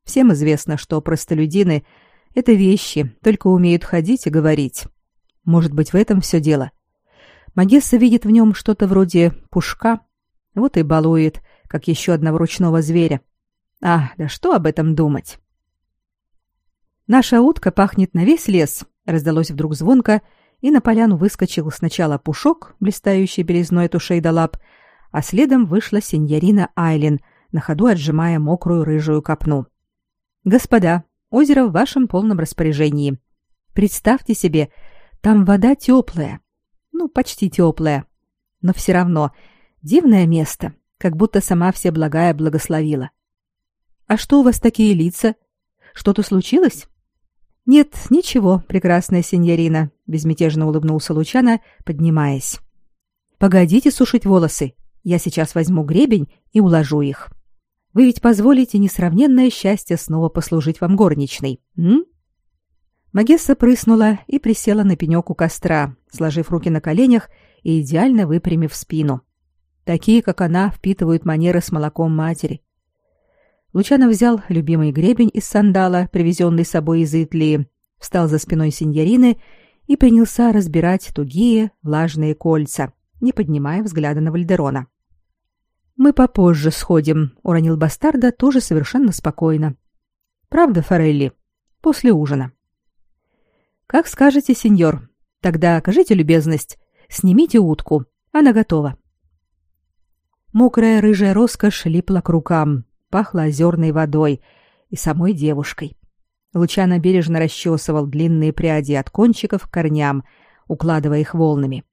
Всем известно, что простолюдины — это вещи, только умеют ходить и говорить. Может быть, в этом все дело. Магесса видит в нем что-то вроде пушка, вот и балует, как еще одного ручного зверя. А, да что об этом думать? Наша утка пахнет на весь лес, раздалось вдруг звонко, и на поляну выскочил сначала пушок, блистающий белизной от ушей до лап, а следом вышла сеньорина Айлин, на ходу отжимая мокрую рыжую копну. «Господа, озеро в вашем полном распоряжении. Представьте себе, там вода теплая. Ну, почти теплая. Но все равно дивное место, как будто сама все благая благословила. А что у вас такие лица? Что-то случилось? Нет, ничего, прекрасная сеньорина, безмятежно улыбнулся Лучана, поднимаясь. Погодите сушить волосы. Я сейчас возьму гребень и уложу их. Вы ведь позволите несравненное счастье снова послужить вам горничной, м? Магесса прыснула и присела на пенек у костра, сложив руки на коленях и идеально выпрямив спину. Такие, как она, впитывают манеры с молоком матери. Лучано взял любимый гребень из сандала, привезенный с собой из Итлии, встал за спиной сеньорины и принялся разбирать тугие, влажные кольца, не поднимая взгляда на Вальдерона. «Мы попозже сходим», — уронил бастарда тоже совершенно спокойно. «Правда, Форелли? После ужина». Как скажете, сеньор. Тогда окажите любезность, снимите утку. Она готова. Мокрая рыжая роскошь липла к рукам, пахла озерной водой и самой девушкой. Лучано бережно расчесывал длинные пряди от кончиков к корням, укладывая их волнами.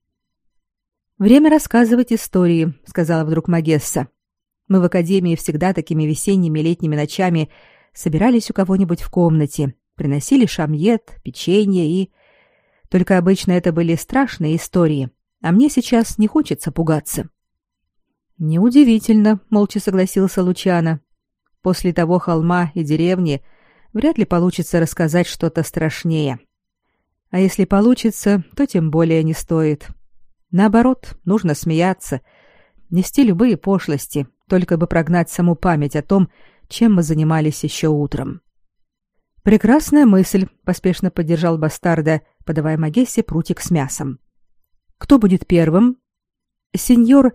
«Время рассказывать истории», — сказала вдруг Магесса. «Мы в академии всегда такими весенними летними ночами собирались у кого-нибудь в комнате, приносили шамьет, печенье и... Только обычно это были страшные истории, а мне сейчас не хочется пугаться. Неудивительно, молча согласился Лучано. После того холма и деревни вряд ли получится рассказать что-то страшнее. А если получится, то тем более не стоит. Наоборот, нужно смеяться, нести любые пошлости, только бы прогнать саму память о том, чем мы занимались еще утром. Прекрасная мысль, поспешно поддержал бастарда, подавая Магессе прутик с мясом. Кто будет первым? Сеньор,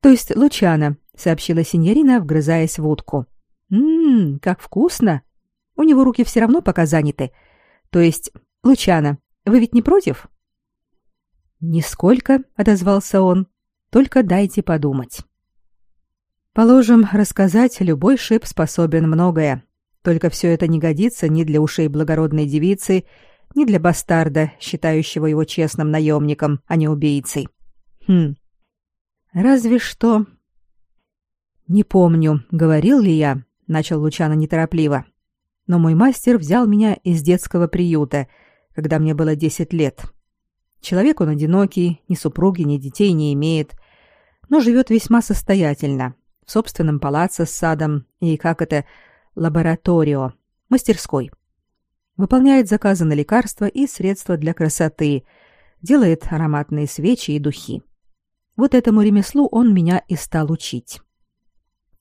то есть Лучана, сообщила сеньорина, вгрызаясь в утку. Мм, как вкусно. У него руки все равно пока заняты. То есть, Лучана, вы ведь не против? Нисколько, отозвался он. Только дайте подумать. Положим, рассказать любой шип способен многое, только все это не годится ни для ушей благородной девицы, не для бастарда, считающего его честным наемником, а не убийцей. Хм. Разве что... Не помню, говорил ли я, начал Лучано неторопливо. Но мой мастер взял меня из детского приюта, когда мне было десять лет. Человек он одинокий, ни супруги, ни детей не имеет, но живет весьма состоятельно, в собственном палаце с садом и, как это, лабораторио, мастерской. Выполняет заказы на лекарства и средства для красоты, делает ароматные свечи и духи. Вот этому ремеслу он меня и стал учить.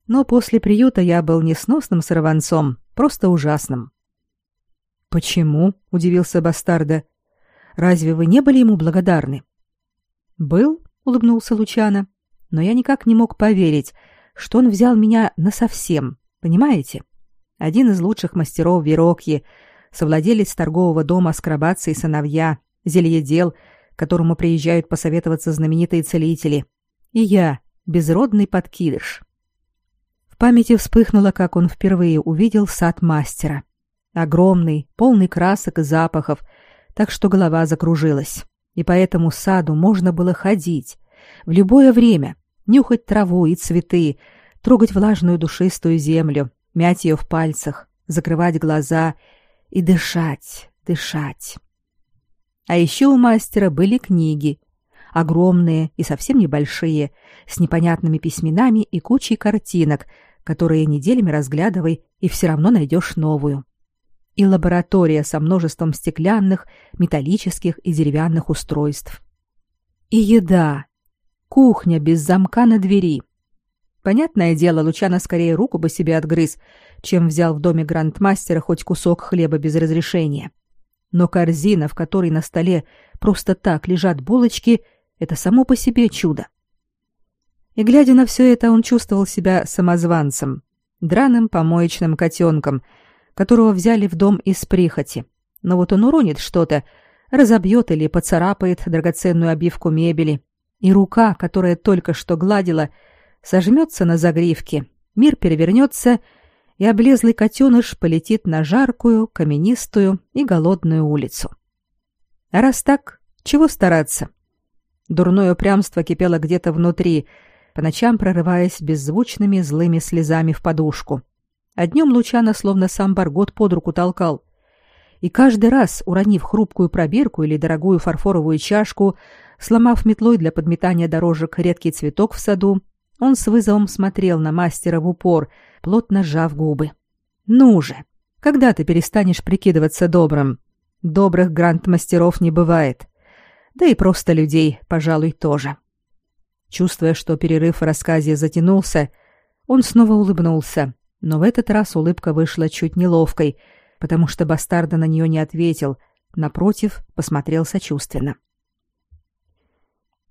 Но после приюта я был несносным сорванцом, просто ужасным. «Почему?» — удивился Бастарда. Разве вы не были ему благодарны? Был, улыбнулся Лучано, но я никак не мог поверить, что он взял меня на совсем, понимаете? Один из лучших мастеров Верокьи, совладелец торгового дома Скрабация и сыновья, зельедел, к которому приезжают посоветоваться знаменитые целители. И я, безродный подкидыш. В памяти вспыхнуло, как он впервые увидел сад мастера. Огромный, полный красок и запахов, так что голова закружилась. И по этому саду можно было ходить в любое время, нюхать траву и цветы, трогать влажную душистую землю, мять ее в пальцах, закрывать глаза и дышать, дышать. А еще у мастера были книги, огромные и совсем небольшие, с непонятными письменами и кучей картинок, которые неделями разглядывай и все равно найдешь новую и лаборатория со множеством стеклянных, металлических и деревянных устройств. И еда. Кухня без замка на двери. Понятное дело, Лучано скорее руку бы себе отгрыз, чем взял в доме грандмастера хоть кусок хлеба без разрешения. Но корзина, в которой на столе просто так лежат булочки, это само по себе чудо. И глядя на все это, он чувствовал себя самозванцем, драным помоечным котенком — которого взяли в дом из прихоти. Но вот он уронит что-то, разобьет или поцарапает драгоценную обивку мебели, и рука, которая только что гладила, сожмется на загривке, мир перевернется, и облезлый котеныш полетит на жаркую, каменистую и голодную улицу. А раз так, чего стараться? Дурное упрямство кипело где-то внутри, по ночам прорываясь беззвучными злыми слезами в подушку. А днем Лучано словно сам Баргот под руку толкал. И каждый раз, уронив хрупкую пробирку или дорогую фарфоровую чашку, сломав метлой для подметания дорожек редкий цветок в саду, он с вызовом смотрел на мастера в упор, плотно сжав губы. «Ну же! Когда ты перестанешь прикидываться добрым? Добрых гранд-мастеров не бывает. Да и просто людей, пожалуй, тоже». Чувствуя, что перерыв в рассказе затянулся, он снова улыбнулся, но в этот раз улыбка вышла чуть неловкой, потому что бастарда на нее не ответил, напротив, посмотрел сочувственно.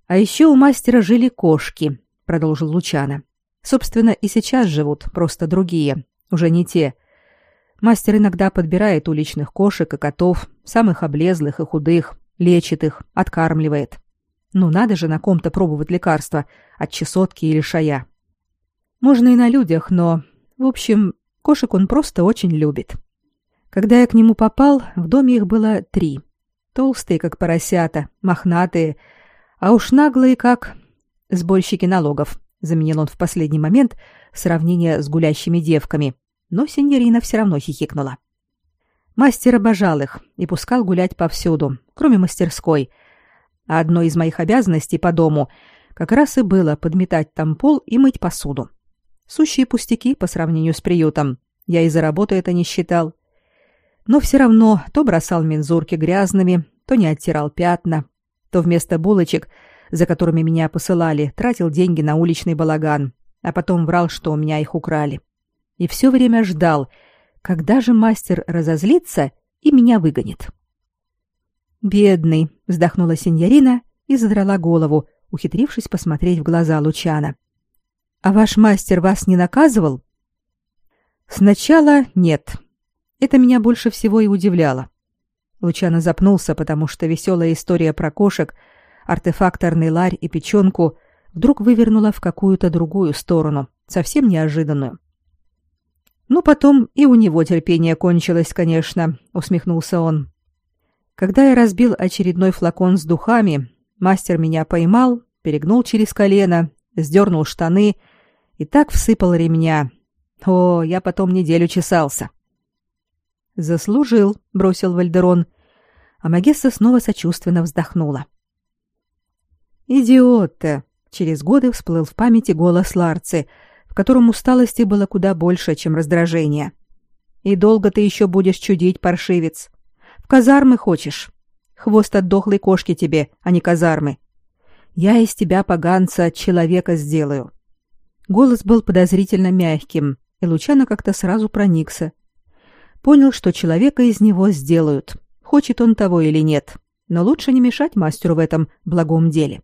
А еще у мастера жили кошки, продолжил Лучано. Собственно, и сейчас живут, просто другие, уже не те. Мастер иногда подбирает уличных кошек и котов, самых облезлых и худых, лечит их, откармливает. Ну надо же на ком-то пробовать лекарства от чесотки или шая. Можно и на людях, но в общем, кошек он просто очень любит. Когда я к нему попал, в доме их было три. Толстые, как поросята, мохнатые, а уж наглые, как сборщики налогов, заменил он в последний момент сравнение с гулящими девками, но синьорина все равно хихикнула. Мастер обожал их и пускал гулять повсюду, кроме мастерской. А одной из моих обязанностей по дому как раз и было подметать там пол и мыть посуду. Сущие пустяки по сравнению с приютом. Я и за работу это не считал. Но все равно то бросал мензурки грязными, то не оттирал пятна, то вместо булочек, за которыми меня посылали, тратил деньги на уличный балаган, а потом врал, что у меня их украли. И все время ждал, когда же мастер разозлится и меня выгонит. «Бедный», — вздохнула сеньорина и задрала голову, ухитрившись посмотреть в глаза Лучана. А ваш мастер вас не наказывал? Сначала нет. Это меня больше всего и удивляло. Лучано запнулся, потому что веселая история про кошек, артефакторный ларь и печенку вдруг вывернула в какую-то другую сторону, совсем неожиданную. Ну, потом и у него терпение кончилось, конечно, усмехнулся он. Когда я разбил очередной флакон с духами, мастер меня поймал, перегнул через колено, сдернул штаны и так всыпал ремня. О, я потом неделю чесался. Заслужил, бросил Вальдерон, а Магесса снова сочувственно вздохнула. Идиот-то! Через годы всплыл в памяти голос Ларцы, в котором усталости было куда больше, чем раздражения. И долго ты еще будешь чудить, паршивец? В казармы хочешь? Хвост от дохлой кошки тебе, а не казармы. Я из тебя, поганца, человека сделаю. Голос был подозрительно мягким, и Лучано как-то сразу проникся. Понял, что человека из него сделают, хочет он того или нет, но лучше не мешать мастеру в этом благом деле.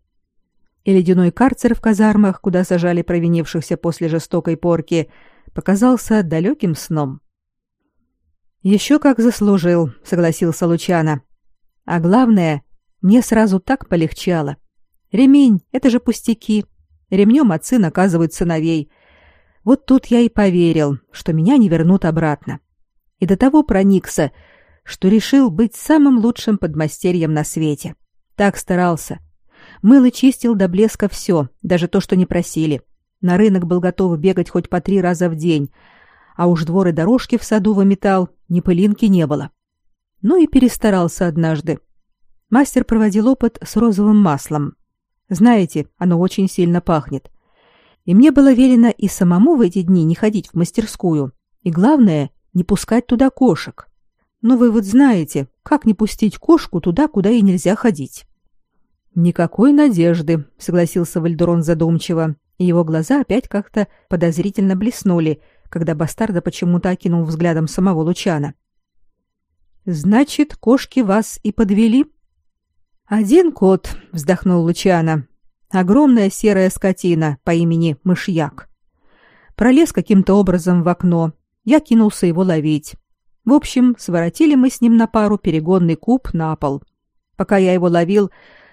И ледяной карцер в казармах, куда сажали провинившихся после жестокой порки, показался далеким сном. «Еще как заслужил», — согласился Лучано. «А главное, мне сразу так полегчало. Ремень — это же пустяки. Ремнем отцы наказывают сыновей. Вот тут я и поверил, что меня не вернут обратно. И до того проникся, что решил быть самым лучшим подмастерьем на свете. Так старался. Мыл и чистил до блеска все, даже то, что не просили. На рынок был готов бегать хоть по три раза в день, а уж дворы дорожки в саду выметал, ни пылинки не было. Ну и перестарался однажды. Мастер проводил опыт с розовым маслом. Знаете, оно очень сильно пахнет. И мне было велено и самому в эти дни не ходить в мастерскую, и главное, не пускать туда кошек. Но вы вот знаете, как не пустить кошку туда, куда и нельзя ходить. Никакой надежды, согласился Вальдурон задумчиво, и его глаза опять как-то подозрительно блеснули, когда бастарда почему-то окинул взглядом самого Лучана. Значит, кошки вас и подвели? Один кот, вздохнул Лучана. Огромная серая скотина по имени Мышьяк. Пролез каким-то образом в окно. Я кинулся его ловить. В общем, своротили мы с ним на пару перегонный куб на пол. Пока я его ловил,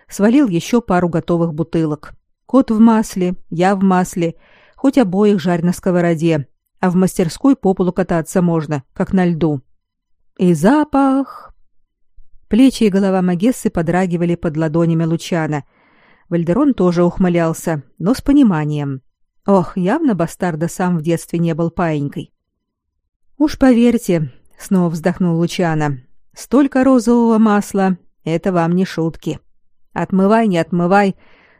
свалил еще пару готовых бутылок. Кот в масле, я в масле, хоть обоих жарь на сковороде, а в мастерской по полу кататься можно, как на льду. И запах... Плечи и голова Магессы подрагивали под ладонями Лучана. Вальдерон тоже ухмылялся, но с пониманием. Ох, явно бастарда сам в детстве не был паинькой. «Уж поверьте», — снова вздохнул Лучана, — «столько розового масла — это вам не шутки. Отмывай, не отмывай,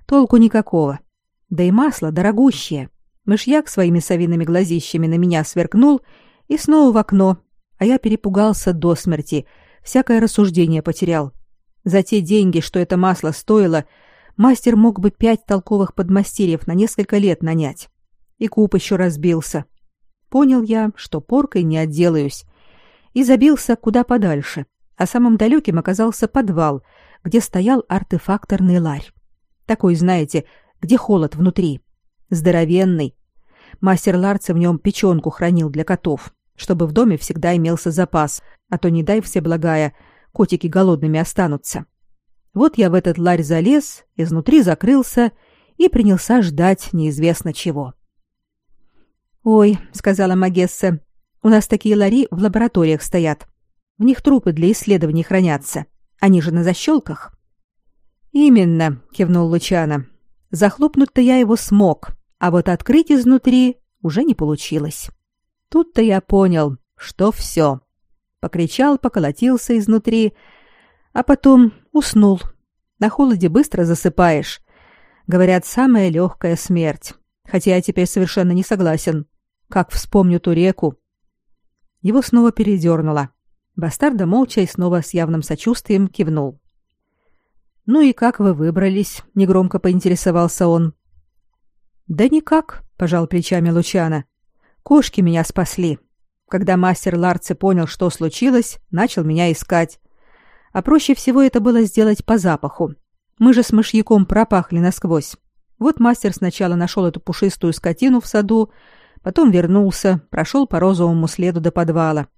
толку никакого. Да и масло дорогущее. Мышьяк своими совиными глазищами на меня сверкнул и снова в окно, а я перепугался до смерти, всякое рассуждение потерял. За те деньги, что это масло стоило, мастер мог бы пять толковых подмастерьев на несколько лет нанять. И куб еще разбился. Понял я, что поркой не отделаюсь, и забился куда подальше, а самым далеким оказался подвал, где стоял артефакторный ларь. Такой, знаете, где холод внутри здоровенный. Мастер Ларца в нем печенку хранил для котов, чтобы в доме всегда имелся запас, а то не дай все благая, котики голодными останутся. Вот я в этот ларь залез, изнутри закрылся и принялся ждать неизвестно чего. «Ой», — сказала Магесса, — «у нас такие лари в лабораториях стоят. В них трупы для исследований хранятся. Они же на защелках». «Именно», — кивнул Лучана. «Захлопнуть-то я его смог, а вот открыть изнутри уже не получилось. Тут-то я понял, что все. Покричал, поколотился изнутри, а потом уснул. На холоде быстро засыпаешь. Говорят, самая легкая смерть. Хотя я теперь совершенно не согласен. Как вспомню ту реку. Его снова передернуло. Бастарда молча и снова с явным сочувствием кивнул. «Ну и как вы выбрались?» — негромко поинтересовался он. Да никак, пожал плечами Лучана. Кошки меня спасли. Когда мастер Ларце понял, что случилось, начал меня искать. А проще всего это было сделать по запаху. Мы же с мышьяком пропахли насквозь. Вот мастер сначала нашел эту пушистую скотину в саду, потом вернулся, прошел по розовому следу до подвала.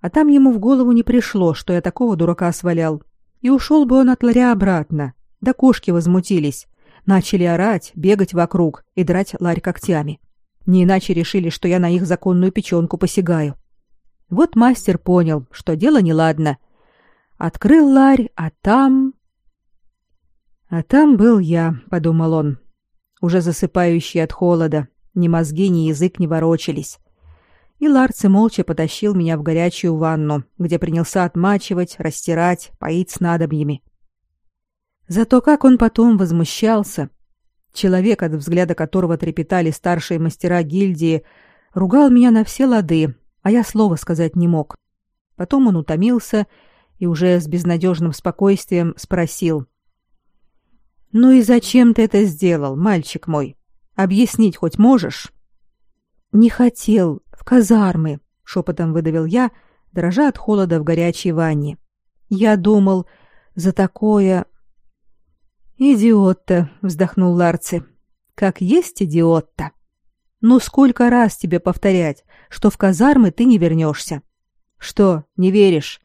А там ему в голову не пришло, что я такого дурака свалял. И ушел бы он от ларя обратно. Да кошки возмутились начали орать, бегать вокруг и драть ларь когтями. Не иначе решили, что я на их законную печенку посягаю. Вот мастер понял, что дело неладно. Открыл ларь, а там... А там был я, подумал он, уже засыпающий от холода, ни мозги, ни язык не ворочались. И Ларци молча потащил меня в горячую ванну, где принялся отмачивать, растирать, поить снадобьями. Зато как он потом возмущался. Человек, от взгляда которого трепетали старшие мастера гильдии, ругал меня на все лады, а я слова сказать не мог. Потом он утомился и уже с безнадежным спокойствием спросил. «Ну и зачем ты это сделал, мальчик мой? Объяснить хоть можешь?» «Не хотел, в казармы», — шепотом выдавил я, дрожа от холода в горячей ванне. «Я думал, за такое...» «Идиот-то», — вздохнул Ларци. «Как есть идиот-то. Ну сколько раз тебе повторять, что в казармы ты не вернешься? Что, не веришь?»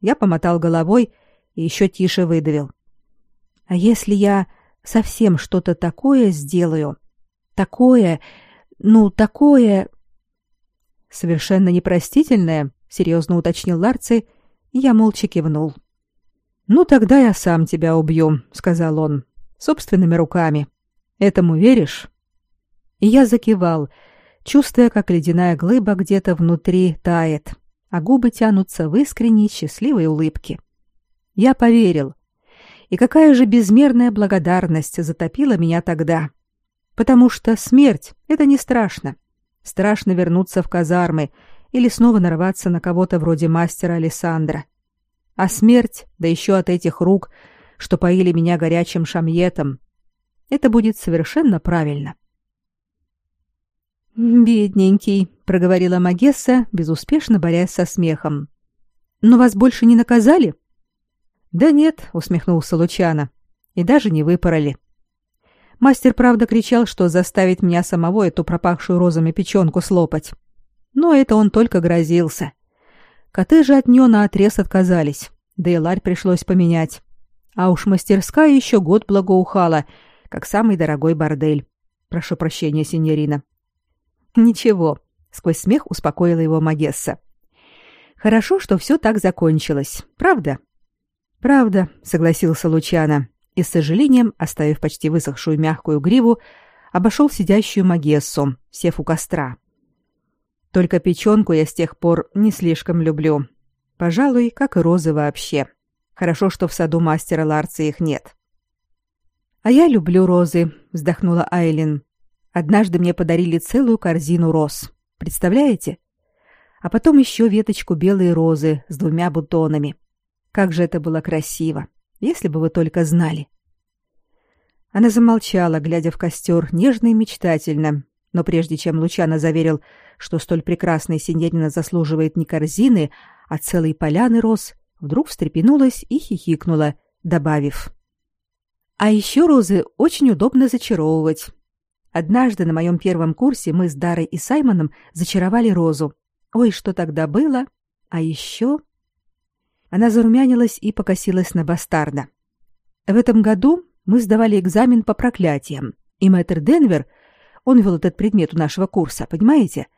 Я помотал головой и еще тише выдавил. «А если я совсем что-то такое сделаю? Такое, ну, такое...» «Совершенно непростительное», — серьезно уточнил Ларци, и я молча кивнул. — «Ну, тогда я сам тебя убью», — сказал он, — «собственными руками. Этому веришь?» И я закивал, чувствуя, как ледяная глыба где-то внутри тает, а губы тянутся в искренней счастливой улыбке. Я поверил. И какая же безмерная благодарность затопила меня тогда. Потому что смерть — это не страшно. Страшно вернуться в казармы или снова нарваться на кого-то вроде мастера Александра. А смерть, да еще от этих рук, что поили меня горячим шамьетом, это будет совершенно правильно. «Бедненький», — проговорила Магесса, безуспешно борясь со смехом. «Но вас больше не наказали?» «Да нет», — усмехнулся Лучана, — «и даже не выпороли». Мастер, правда, кричал, что заставит меня самого эту пропахшую розами печенку слопать. Но это он только грозился. Коты же от нее наотрез отказались, да и ларь пришлось поменять. А уж мастерская еще год благоухала, как самый дорогой бордель. Прошу прощения, синьорина. Ничего, сквозь смех успокоила его Магесса. Хорошо, что все так закончилось, правда? Правда, согласился Лучано и с сожалением, оставив почти высохшую мягкую гриву, обошел сидящую Магессу, сев у костра. Только печенку я с тех пор не слишком люблю. Пожалуй, как и розы вообще. Хорошо, что в саду мастера Ларца их нет. А я люблю розы, вздохнула Айлин. Однажды мне подарили целую корзину роз. Представляете? А потом еще веточку белой розы с двумя бутонами. Как же это было красиво, если бы вы только знали. Она замолчала, глядя в костер, нежно и мечтательно, но прежде чем Лучано заверил, что столь прекрасная синьорина заслуживает не корзины, а целой поляны роз, вдруг встрепенулась и хихикнула, добавив. «А еще розы очень удобно зачаровывать. Однажды на моем первом курсе мы с Дарой и Саймоном зачаровали розу. Ой, что тогда было! А еще...» Она зарумянилась и покосилась на бастарда. В этом году мы сдавали экзамен по проклятиям, и мэтр Денвер — он вел этот предмет у нашего курса, понимаете?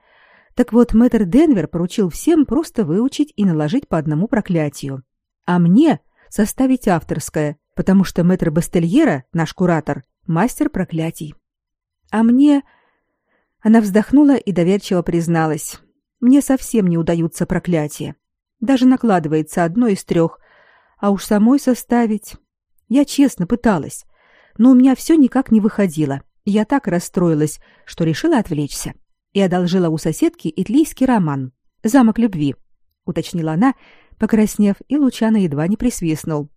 Так вот, мэтр Денвер поручил всем просто выучить и наложить по одному проклятию. А мне составить авторское, потому что мэтр Бастельера, наш куратор, мастер проклятий. А мне... Она вздохнула и доверчиво призналась. Мне совсем не удаются проклятия. Даже накладывается одно из трех. А уж самой составить... Я честно пыталась, но у меня все никак не выходило. Я так расстроилась, что решила отвлечься и одолжила у соседки итлийский роман «Замок любви», — уточнила она, покраснев, и Лучано едва не присвистнул.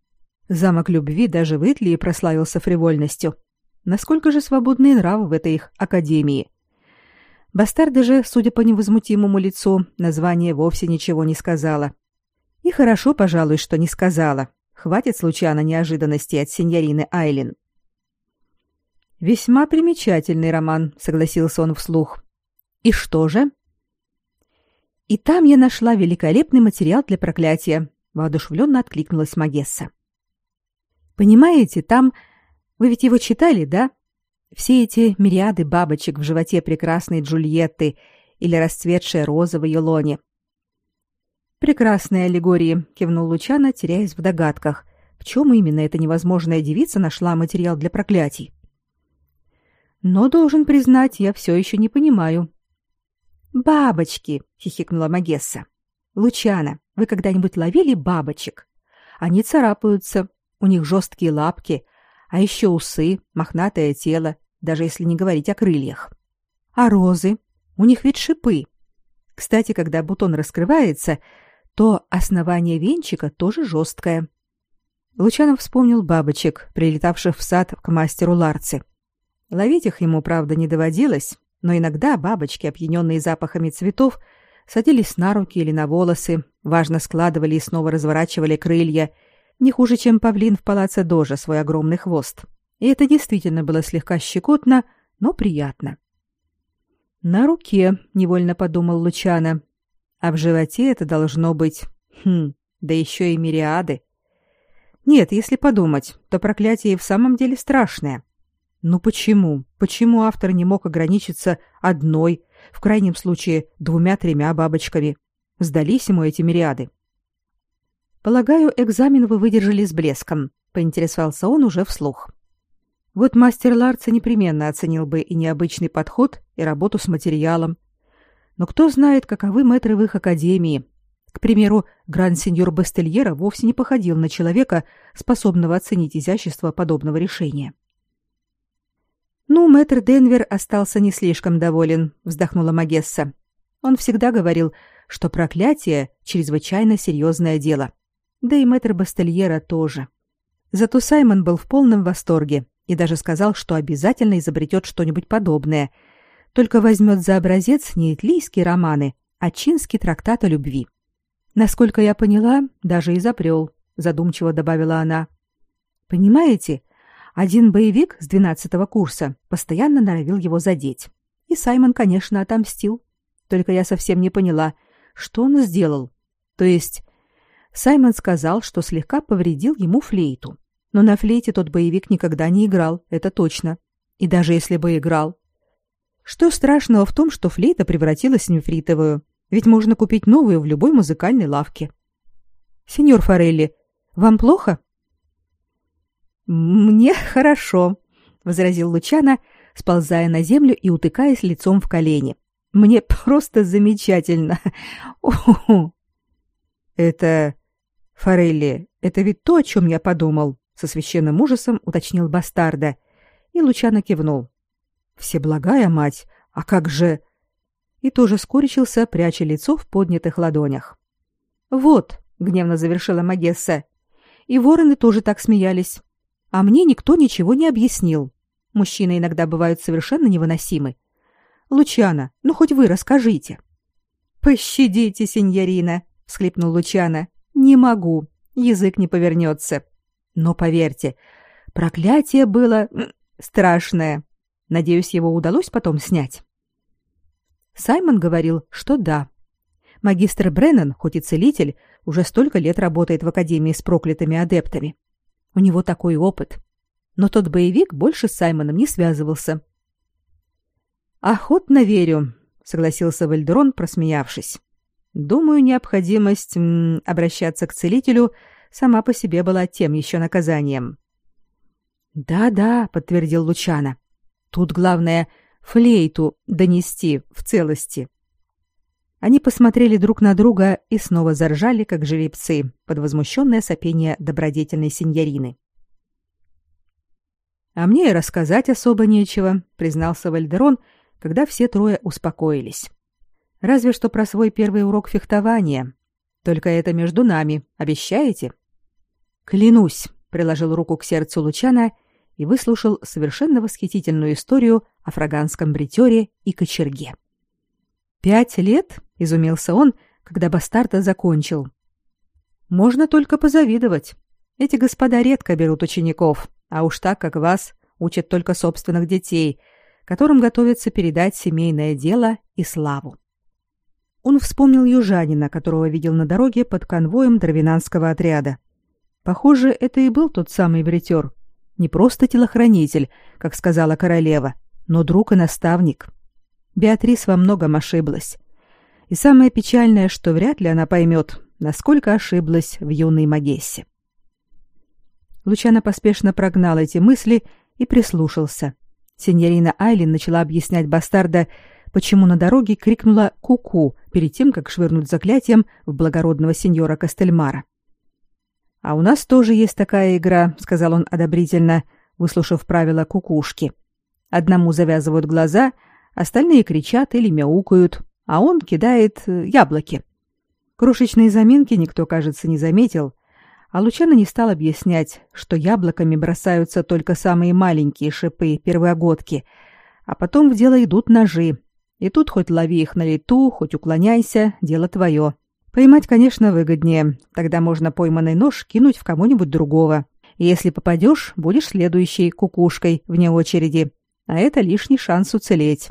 Замок любви даже в Итлии прославился фривольностью. Насколько же свободные нравы в этой их академии. Бастарда же, судя по невозмутимому лицу, название вовсе ничего не сказала. И хорошо, пожалуй, что не сказала. Хватит случайно неожиданностей от сеньорины Айлин. Весьма примечательный роман, согласился он вслух. И что же? И там я нашла великолепный материал для проклятия, воодушевленно откликнулась Магесса. Понимаете, там вы ведь его читали, да? Все эти мириады бабочек в животе прекрасной Джульетты или расцветшая роза в ее лоне. Прекрасные аллегории, кивнул Лучано, теряясь в догадках. В чем именно эта невозможная девица нашла материал для проклятий? Но должен признать, я все еще не понимаю. Бабочки, хихикнула Магесса. Лучана, вы когда-нибудь ловили бабочек? Они царапаются, у них жесткие лапки, а еще усы, мохнатое тело, даже если не говорить о крыльях. А розы? У них ведь шипы. Кстати, когда бутон раскрывается, то основание венчика тоже жесткое. Лучанов вспомнил бабочек, прилетавших в сад к мастеру Ларцы. Ловить их ему, правда, не доводилось, но иногда бабочки, опьяненные запахами цветов, садились на руки или на волосы, важно складывали и снова разворачивали крылья, не хуже, чем павлин в палаце Дожа свой огромный хвост. И это действительно было слегка щекотно, но приятно. На руке, невольно подумал Лучана. А в животе это должно быть, хм, да еще и мириады. Нет, если подумать, то проклятие и в самом деле страшное. Ну почему? Почему автор не мог ограничиться одной, в крайнем случае двумя-тремя бабочками? Сдались ему эти мириады. Полагаю, экзамен вы выдержали с блеском, поинтересовался он уже вслух. Вот мастер Ларца непременно оценил бы и необычный подход, и работу с материалом. Но кто знает, каковы мэтры в их академии. К примеру, гранд-сеньор Бастельера вовсе не походил на человека, способного оценить изящество подобного решения. «Ну, мэтр Денвер остался не слишком доволен», — вздохнула Магесса. «Он всегда говорил, что проклятие — чрезвычайно серьезное дело. Да и мэтр Бастельера тоже. Зато Саймон был в полном восторге и даже сказал, что обязательно изобретет что-нибудь подобное, только возьмет за образец не итлийские романы, а чинский трактат о любви. Насколько я поняла, даже изобрел, задумчиво добавила она. Понимаете, один боевик с двенадцатого курса постоянно норовил его задеть. И Саймон, конечно, отомстил. Только я совсем не поняла, что он сделал. То есть Саймон сказал, что слегка повредил ему флейту. Но на флейте тот боевик никогда не играл, это точно. И даже если бы играл. Что страшного в том, что флейта превратилась в нефритовую? Ведь можно купить новую в любой музыкальной лавке. Сеньор Форелли, вам плохо? Мне хорошо, возразил Лучано, сползая на землю и утыкаясь лицом в колени. Мне просто замечательно. Это Форелли, это ведь то, о чем я подумал со священным ужасом уточнил бастарда, и Лучано кивнул. Всеблагая мать, а как же и тоже скорчился, пряча лицо в поднятых ладонях. Вот, гневно завершила Магесса. И вороны тоже так смеялись. А мне никто ничего не объяснил. Мужчины иногда бывают совершенно невыносимы. Лучана, ну хоть вы расскажите. Пощадите, сеньорина, всхлипнул Лучана. Не могу, язык не повернется. Но поверьте, проклятие было страшное. Надеюсь, его удалось потом снять. Саймон говорил, что да. Магистр Бреннан, хоть и целитель, уже столько лет работает в академии с проклятыми адептами. У него такой опыт. Но тот боевик больше с Саймоном не связывался. Охотно верю, согласился Вальдрон, просмеявшись. Думаю, необходимость м, обращаться к целителю сама по себе была тем еще наказанием. Да-да, подтвердил Лучана. Тут главное флейту донести в целости. Они посмотрели друг на друга и снова заржали, как жеребцы, под возмущенное сопение добродетельной сеньорины. «А мне и рассказать особо нечего», — признался Вальдерон, когда все трое успокоились. «Разве что про свой первый урок фехтования. Только это между нами, обещаете?» Клянусь, приложил руку к сердцу Лучана и выслушал совершенно восхитительную историю о фраганском бритере и кочерге. «Пять лет?» — изумился он, когда бастарда закончил. «Можно только позавидовать. Эти господа редко берут учеников, а уж так, как вас, учат только собственных детей, которым готовятся передать семейное дело и славу». Он вспомнил южанина, которого видел на дороге под конвоем дровинанского отряда. Похоже, это и был тот самый бритер. Не просто телохранитель, как сказала королева, но друг и наставник. Беатрис во многом ошиблась. И самое печальное, что вряд ли она поймет, насколько ошиблась в юной Магессе. Лучано поспешно прогнал эти мысли и прислушался. Синьорина Айлин начала объяснять бастарда, почему на дороге крикнула «ку-ку» перед тем, как швырнуть заклятием в благородного сеньора Кастельмара. «А у нас тоже есть такая игра», — сказал он одобрительно, выслушав правила кукушки. «Одному завязывают глаза, остальные кричат или мяукают, а он кидает э, яблоки». Крошечные заминки никто, кажется, не заметил, а Лучано не стал объяснять, что яблоками бросаются только самые маленькие шипы первогодки, а потом в дело идут ножи. И тут хоть лови их на лету, хоть уклоняйся, дело твое. Поймать, конечно, выгоднее. Тогда можно пойманный нож кинуть в кого-нибудь другого. И если попадешь, будешь следующей кукушкой вне очереди. А это лишний шанс уцелеть.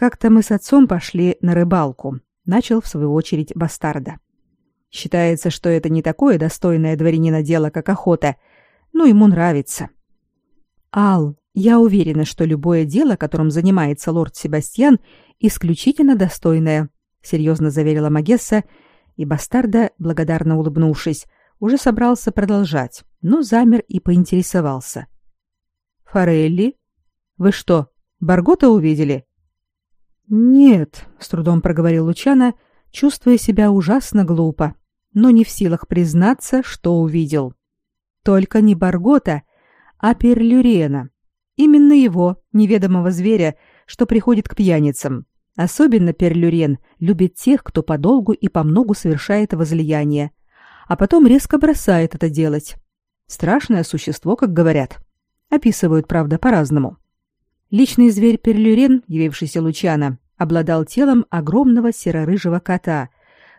Как-то мы с отцом пошли на рыбалку. Начал в свою очередь бастарда. Считается, что это не такое достойное дворянина дело, как охота, но ему нравится. Ал, я уверена, что любое дело, которым занимается лорд Себастьян, исключительно достойное, серьезно заверила Магесса, и бастарда, благодарно улыбнувшись, уже собрался продолжать, но замер и поинтересовался. Форелли, вы что, Баргота увидели? Нет, с трудом проговорил Лучана, чувствуя себя ужасно глупо, но не в силах признаться, что увидел. Только не Баргота, а Перлюрена. Именно его, неведомого зверя, что приходит к пьяницам. Особенно Перлюрен любит тех, кто подолгу и помногу совершает возлияние, а потом резко бросает это делать. Страшное существо, как говорят. Описывают, правда, по-разному. Личный зверь Перлюрен, явившийся Лучана, обладал телом огромного серо-рыжего кота,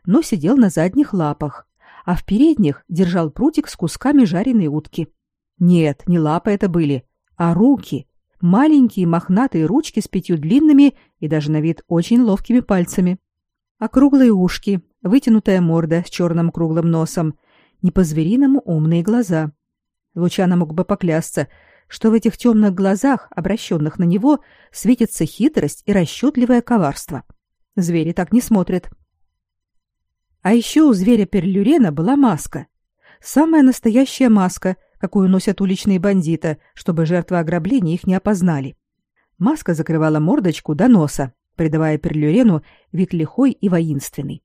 но сидел на задних лапах, а в передних держал прутик с кусками жареной утки. Нет, не лапы это были, а руки, маленькие мохнатые ручки с пятью длинными и даже на вид очень ловкими пальцами. Округлые ушки, вытянутая морда с черным круглым носом, не по-звериному умные глаза. Лучано мог бы поклясться, что в этих темных глазах, обращенных на него, светится хитрость и расчетливое коварство. Звери так не смотрят. А еще у зверя Перлюрена была маска. Самая настоящая маска — какую носят уличные бандиты, чтобы жертвы ограбления их не опознали. Маска закрывала мордочку до носа, придавая Перлюрену вид лихой и воинственный.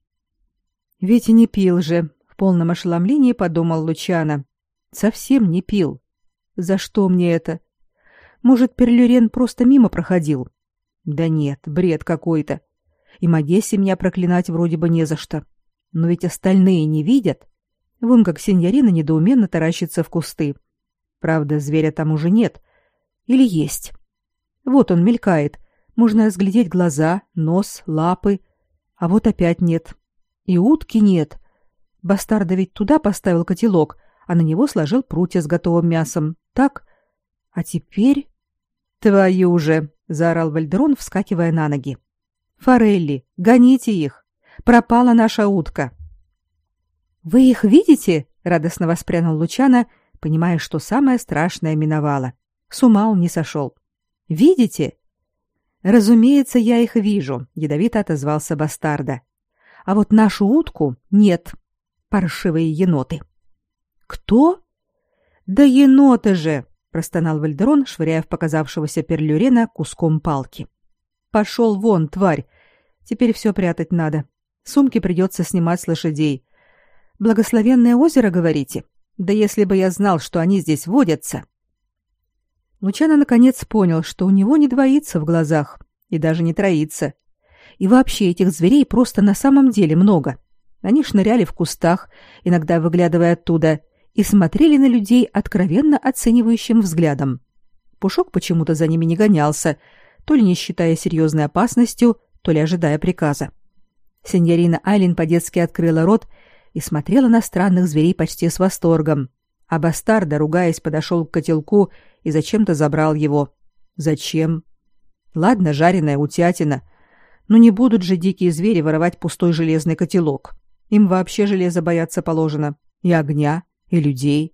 Ведь и не пил же, в полном ошеломлении подумал Лучано. Совсем не пил. За что мне это? Может, Перлюрен просто мимо проходил? Да нет, бред какой-то. И Магессе меня проклинать вроде бы не за что. Но ведь остальные не видят. Вон как сеньорина недоуменно таращится в кусты. Правда, зверя там уже нет. Или есть. Вот он мелькает. Можно разглядеть глаза, нос, лапы. А вот опять нет. И утки нет. Бастарда ведь туда поставил котелок, а на него сложил прутья с готовым мясом. Так? А теперь... «Твою же!» — заорал Вальдрон, вскакивая на ноги. «Форелли, гоните их! Пропала наша утка!» «Вы их видите?» — радостно воспрянул Лучана, понимая, что самое страшное миновало. С ума он не сошел. «Видите?» «Разумеется, я их вижу», — ядовито отозвался Бастарда. «А вот нашу утку нет. Паршивые еноты». «Кто?» «Да еноты же!» — простонал Вальдерон, швыряя в показавшегося перлюрена куском палки. «Пошел вон, тварь! Теперь все прятать надо. Сумки придется снимать с лошадей. Благословенное озеро, говорите? Да если бы я знал, что они здесь водятся. Лучано наконец понял, что у него не двоится в глазах и даже не троится. И вообще этих зверей просто на самом деле много. Они шныряли в кустах, иногда выглядывая оттуда, и смотрели на людей откровенно оценивающим взглядом. Пушок почему-то за ними не гонялся, то ли не считая серьезной опасностью, то ли ожидая приказа. Сеньорина Айлин по-детски открыла рот и смотрела на странных зверей почти с восторгом. А бастарда, ругаясь, подошел к котелку и зачем-то забрал его. Зачем? Ладно, жареная утятина. Но не будут же дикие звери воровать пустой железный котелок. Им вообще железо бояться положено. И огня, и людей.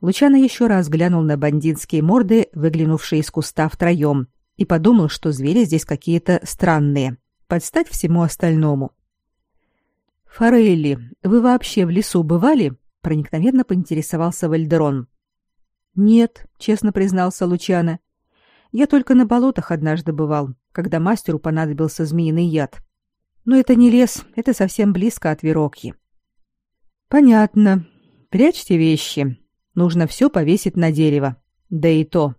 Лучано еще раз глянул на бандитские морды, выглянувшие из куста втроем, и подумал, что звери здесь какие-то странные, подстать всему остальному. Форелли, вы вообще в лесу бывали? проникновенно поинтересовался Вальдерон. Нет, честно признался Лучано. Я только на болотах однажды бывал, когда мастеру понадобился змеиный яд. Но это не лес, это совсем близко от Верокьи. Понятно. Прячьте вещи. Нужно все повесить на дерево. Да и то.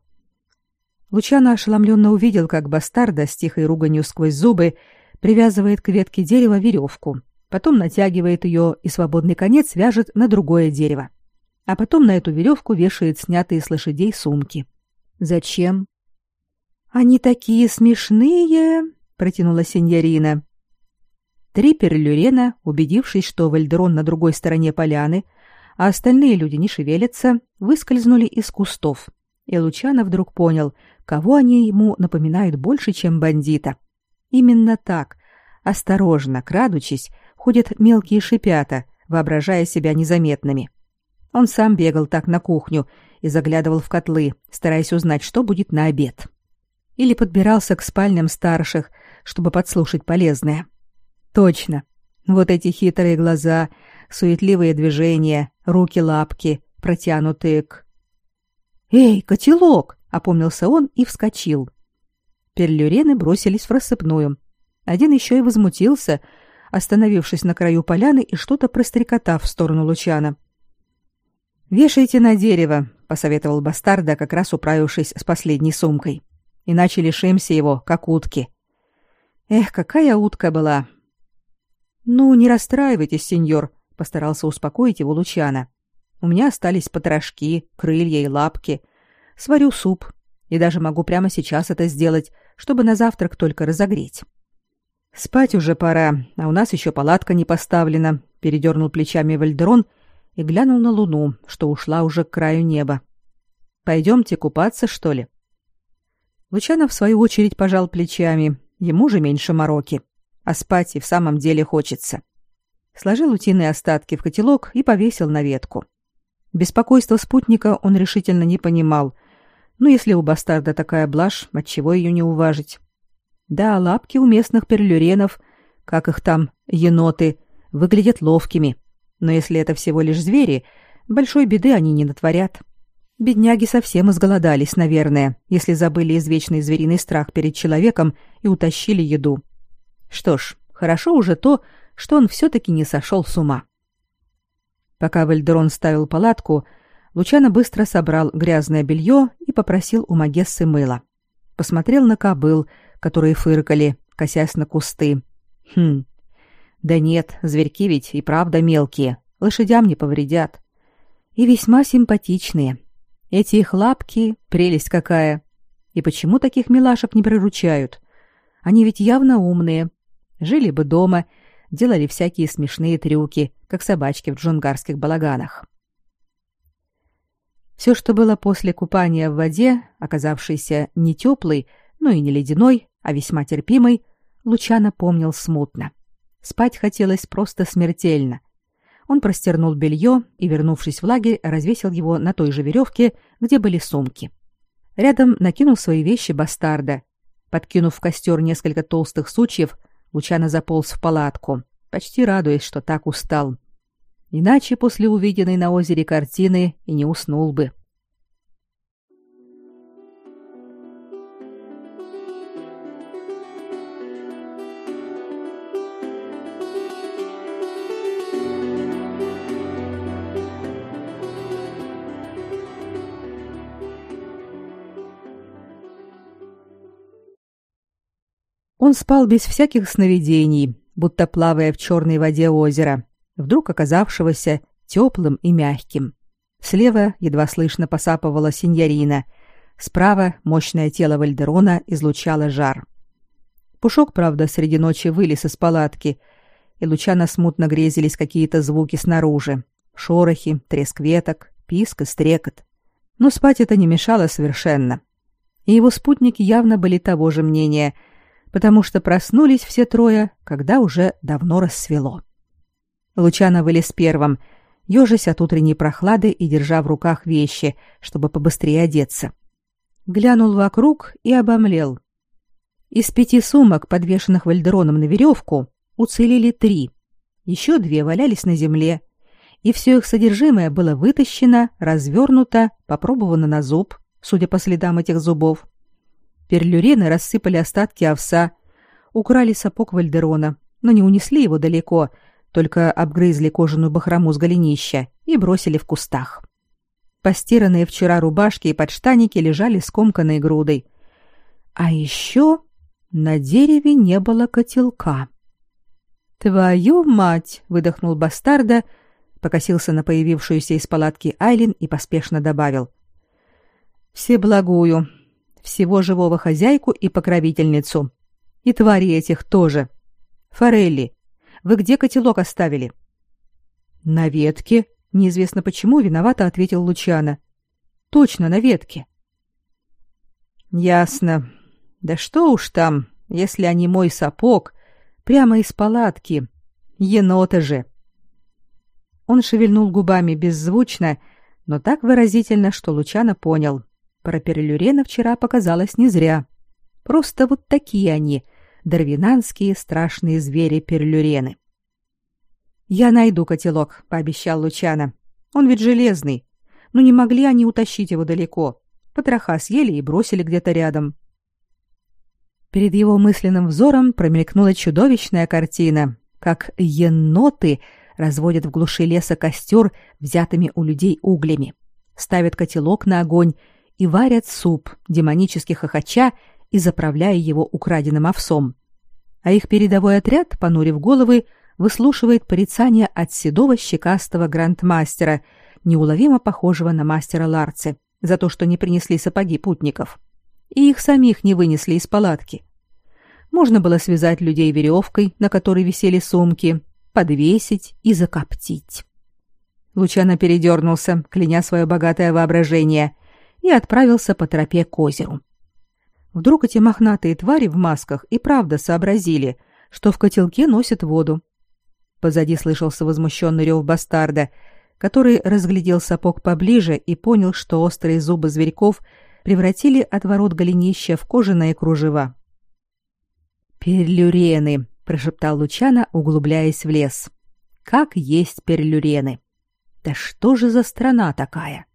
Лучано ошеломленно увидел, как бастарда с тихой руганью сквозь зубы привязывает к ветке дерева веревку, потом натягивает ее и свободный конец вяжет на другое дерево, а потом на эту веревку вешает снятые с лошадей сумки. Зачем? Они такие смешные, протянула сеньорина. Три перлюрена, убедившись, что Вальдерон на другой стороне поляны, а остальные люди не шевелятся, выскользнули из кустов. И Лучано вдруг понял, кого они ему напоминают больше, чем бандита. Именно так, осторожно, крадучись, ходят мелкие шипята, воображая себя незаметными. Он сам бегал так на кухню и заглядывал в котлы, стараясь узнать, что будет на обед. Или подбирался к спальням старших, чтобы подслушать полезное. Точно. Вот эти хитрые глаза, суетливые движения, руки-лапки, протянутые к... «Эй, котелок!» — опомнился он и вскочил. Перлюрены бросились в рассыпную. Один еще и возмутился, остановившись на краю поляны и что-то прострекотав в сторону Лучана. «Вешайте на дерево», — посоветовал бастарда, как раз управившись с последней сумкой. «Иначе лишимся его, как утки». Эх, какая утка была! «Ну, не расстраивайтесь, сеньор», — постарался успокоить его Лучана. «У меня остались потрошки, крылья и лапки. Сварю суп. И даже могу прямо сейчас это сделать, чтобы на завтрак только разогреть». «Спать уже пора, а у нас еще палатка не поставлена», — передернул плечами Вальдерон и глянул на луну, что ушла уже к краю неба. «Пойдемте купаться, что ли?» Лучанов, в свою очередь, пожал плечами. Ему же меньше мороки а спать и в самом деле хочется. Сложил утиные остатки в котелок и повесил на ветку. Беспокойство спутника он решительно не понимал. Ну, если у бастарда такая блажь, отчего ее не уважить? Да, лапки у местных перлюренов, как их там, еноты, выглядят ловкими. Но если это всего лишь звери, большой беды они не натворят. Бедняги совсем изголодались, наверное, если забыли извечный звериный страх перед человеком и утащили еду. Что ж, хорошо уже то, что он все-таки не сошел с ума. Пока Вальдерон ставил палатку, Лучано быстро собрал грязное белье и попросил у Магессы мыла. Посмотрел на кобыл, которые фыркали, косясь на кусты. Хм. Да нет, зверьки ведь и правда мелкие, лошадям не повредят. И весьма симпатичные. Эти их лапки — прелесть какая. И почему таких милашек не приручают? Они ведь явно умные, Жили бы дома, делали всякие смешные трюки, как собачки в джунгарских балаганах. Все, что было после купания в воде, оказавшейся не теплой, но и не ледяной, а весьма терпимой, Лучано помнил смутно. Спать хотелось просто смертельно. Он простернул белье и, вернувшись в лагерь, развесил его на той же веревке, где были сумки. Рядом накинул свои вещи бастарда. Подкинув в костер несколько толстых сучьев, Лучано заполз в палатку, почти радуясь, что так устал. Иначе после увиденной на озере картины и не уснул бы. Он спал без всяких сновидений, будто плавая в черной воде озера, вдруг оказавшегося теплым и мягким. Слева едва слышно посапывала синьорина, справа мощное тело Вальдерона излучало жар. Пушок, правда, среди ночи вылез из палатки, и лучано смутно грезились какие-то звуки снаружи. Шорохи, треск веток, писк и стрекот. Но спать это не мешало совершенно. И его спутники явно были того же мнения — потому что проснулись все трое, когда уже давно рассвело. Лучано вылез первым, ежась от утренней прохлады и держа в руках вещи, чтобы побыстрее одеться. Глянул вокруг и обомлел. Из пяти сумок, подвешенных вальдероном на веревку, уцелели три. Еще две валялись на земле, и все их содержимое было вытащено, развернуто, попробовано на зуб, судя по следам этих зубов. Перлюрены рассыпали остатки овса, украли сапог Вальдерона, но не унесли его далеко, только обгрызли кожаную бахрому с голенища и бросили в кустах. Постиранные вчера рубашки и подштаники лежали скомканной грудой. А еще на дереве не было котелка. «Твою мать!» — выдохнул бастарда, покосился на появившуюся из палатки Айлин и поспешно добавил. «Всеблагую, всего живого хозяйку и покровительницу. И твари этих тоже. Форелли, вы где котелок оставили?» «На ветке», Неизвестно почему виновато ответил Лучано. Точно на ветке. Ясно. Да что уж там, если они мой сапог, прямо из палатки. Енота же. Он шевельнул губами беззвучно, но так выразительно, что Лучано понял. Про Перелюрена вчера показалось не зря. Просто вот такие они, дарвинанские страшные звери-перлюрены. «Я найду котелок», — пообещал Лучано. «Он ведь железный. Но не могли они утащить его далеко. Потроха съели и бросили где-то рядом». Перед его мысленным взором промелькнула чудовищная картина, как еноты разводят в глуши леса костер взятыми у людей углями, ставят котелок на огонь и варят суп, демонически хохоча и заправляя его украденным овсом. А их передовой отряд, понурив головы, выслушивает порицания от седого щекастого грандмастера, неуловимо похожего на мастера Ларцы, за то, что не принесли сапоги путников. И их самих не вынесли из палатки. Можно было связать людей веревкой, на которой висели сумки, подвесить и закоптить. Лучано передернулся, кляня свое богатое воображение, и отправился по тропе к озеру. Вдруг эти мохнатые твари в масках и правда сообразили, что в котелке носят воду, Позади слышался возмущенный рев бастарда, который разглядел сапог поближе и понял, что острые зубы зверьков превратили отворот голенища в кожаные кружева. «Перлюрены!» — прошептал Лучана, углубляясь в лес. «Как есть перлюрены! Да что же за страна такая?»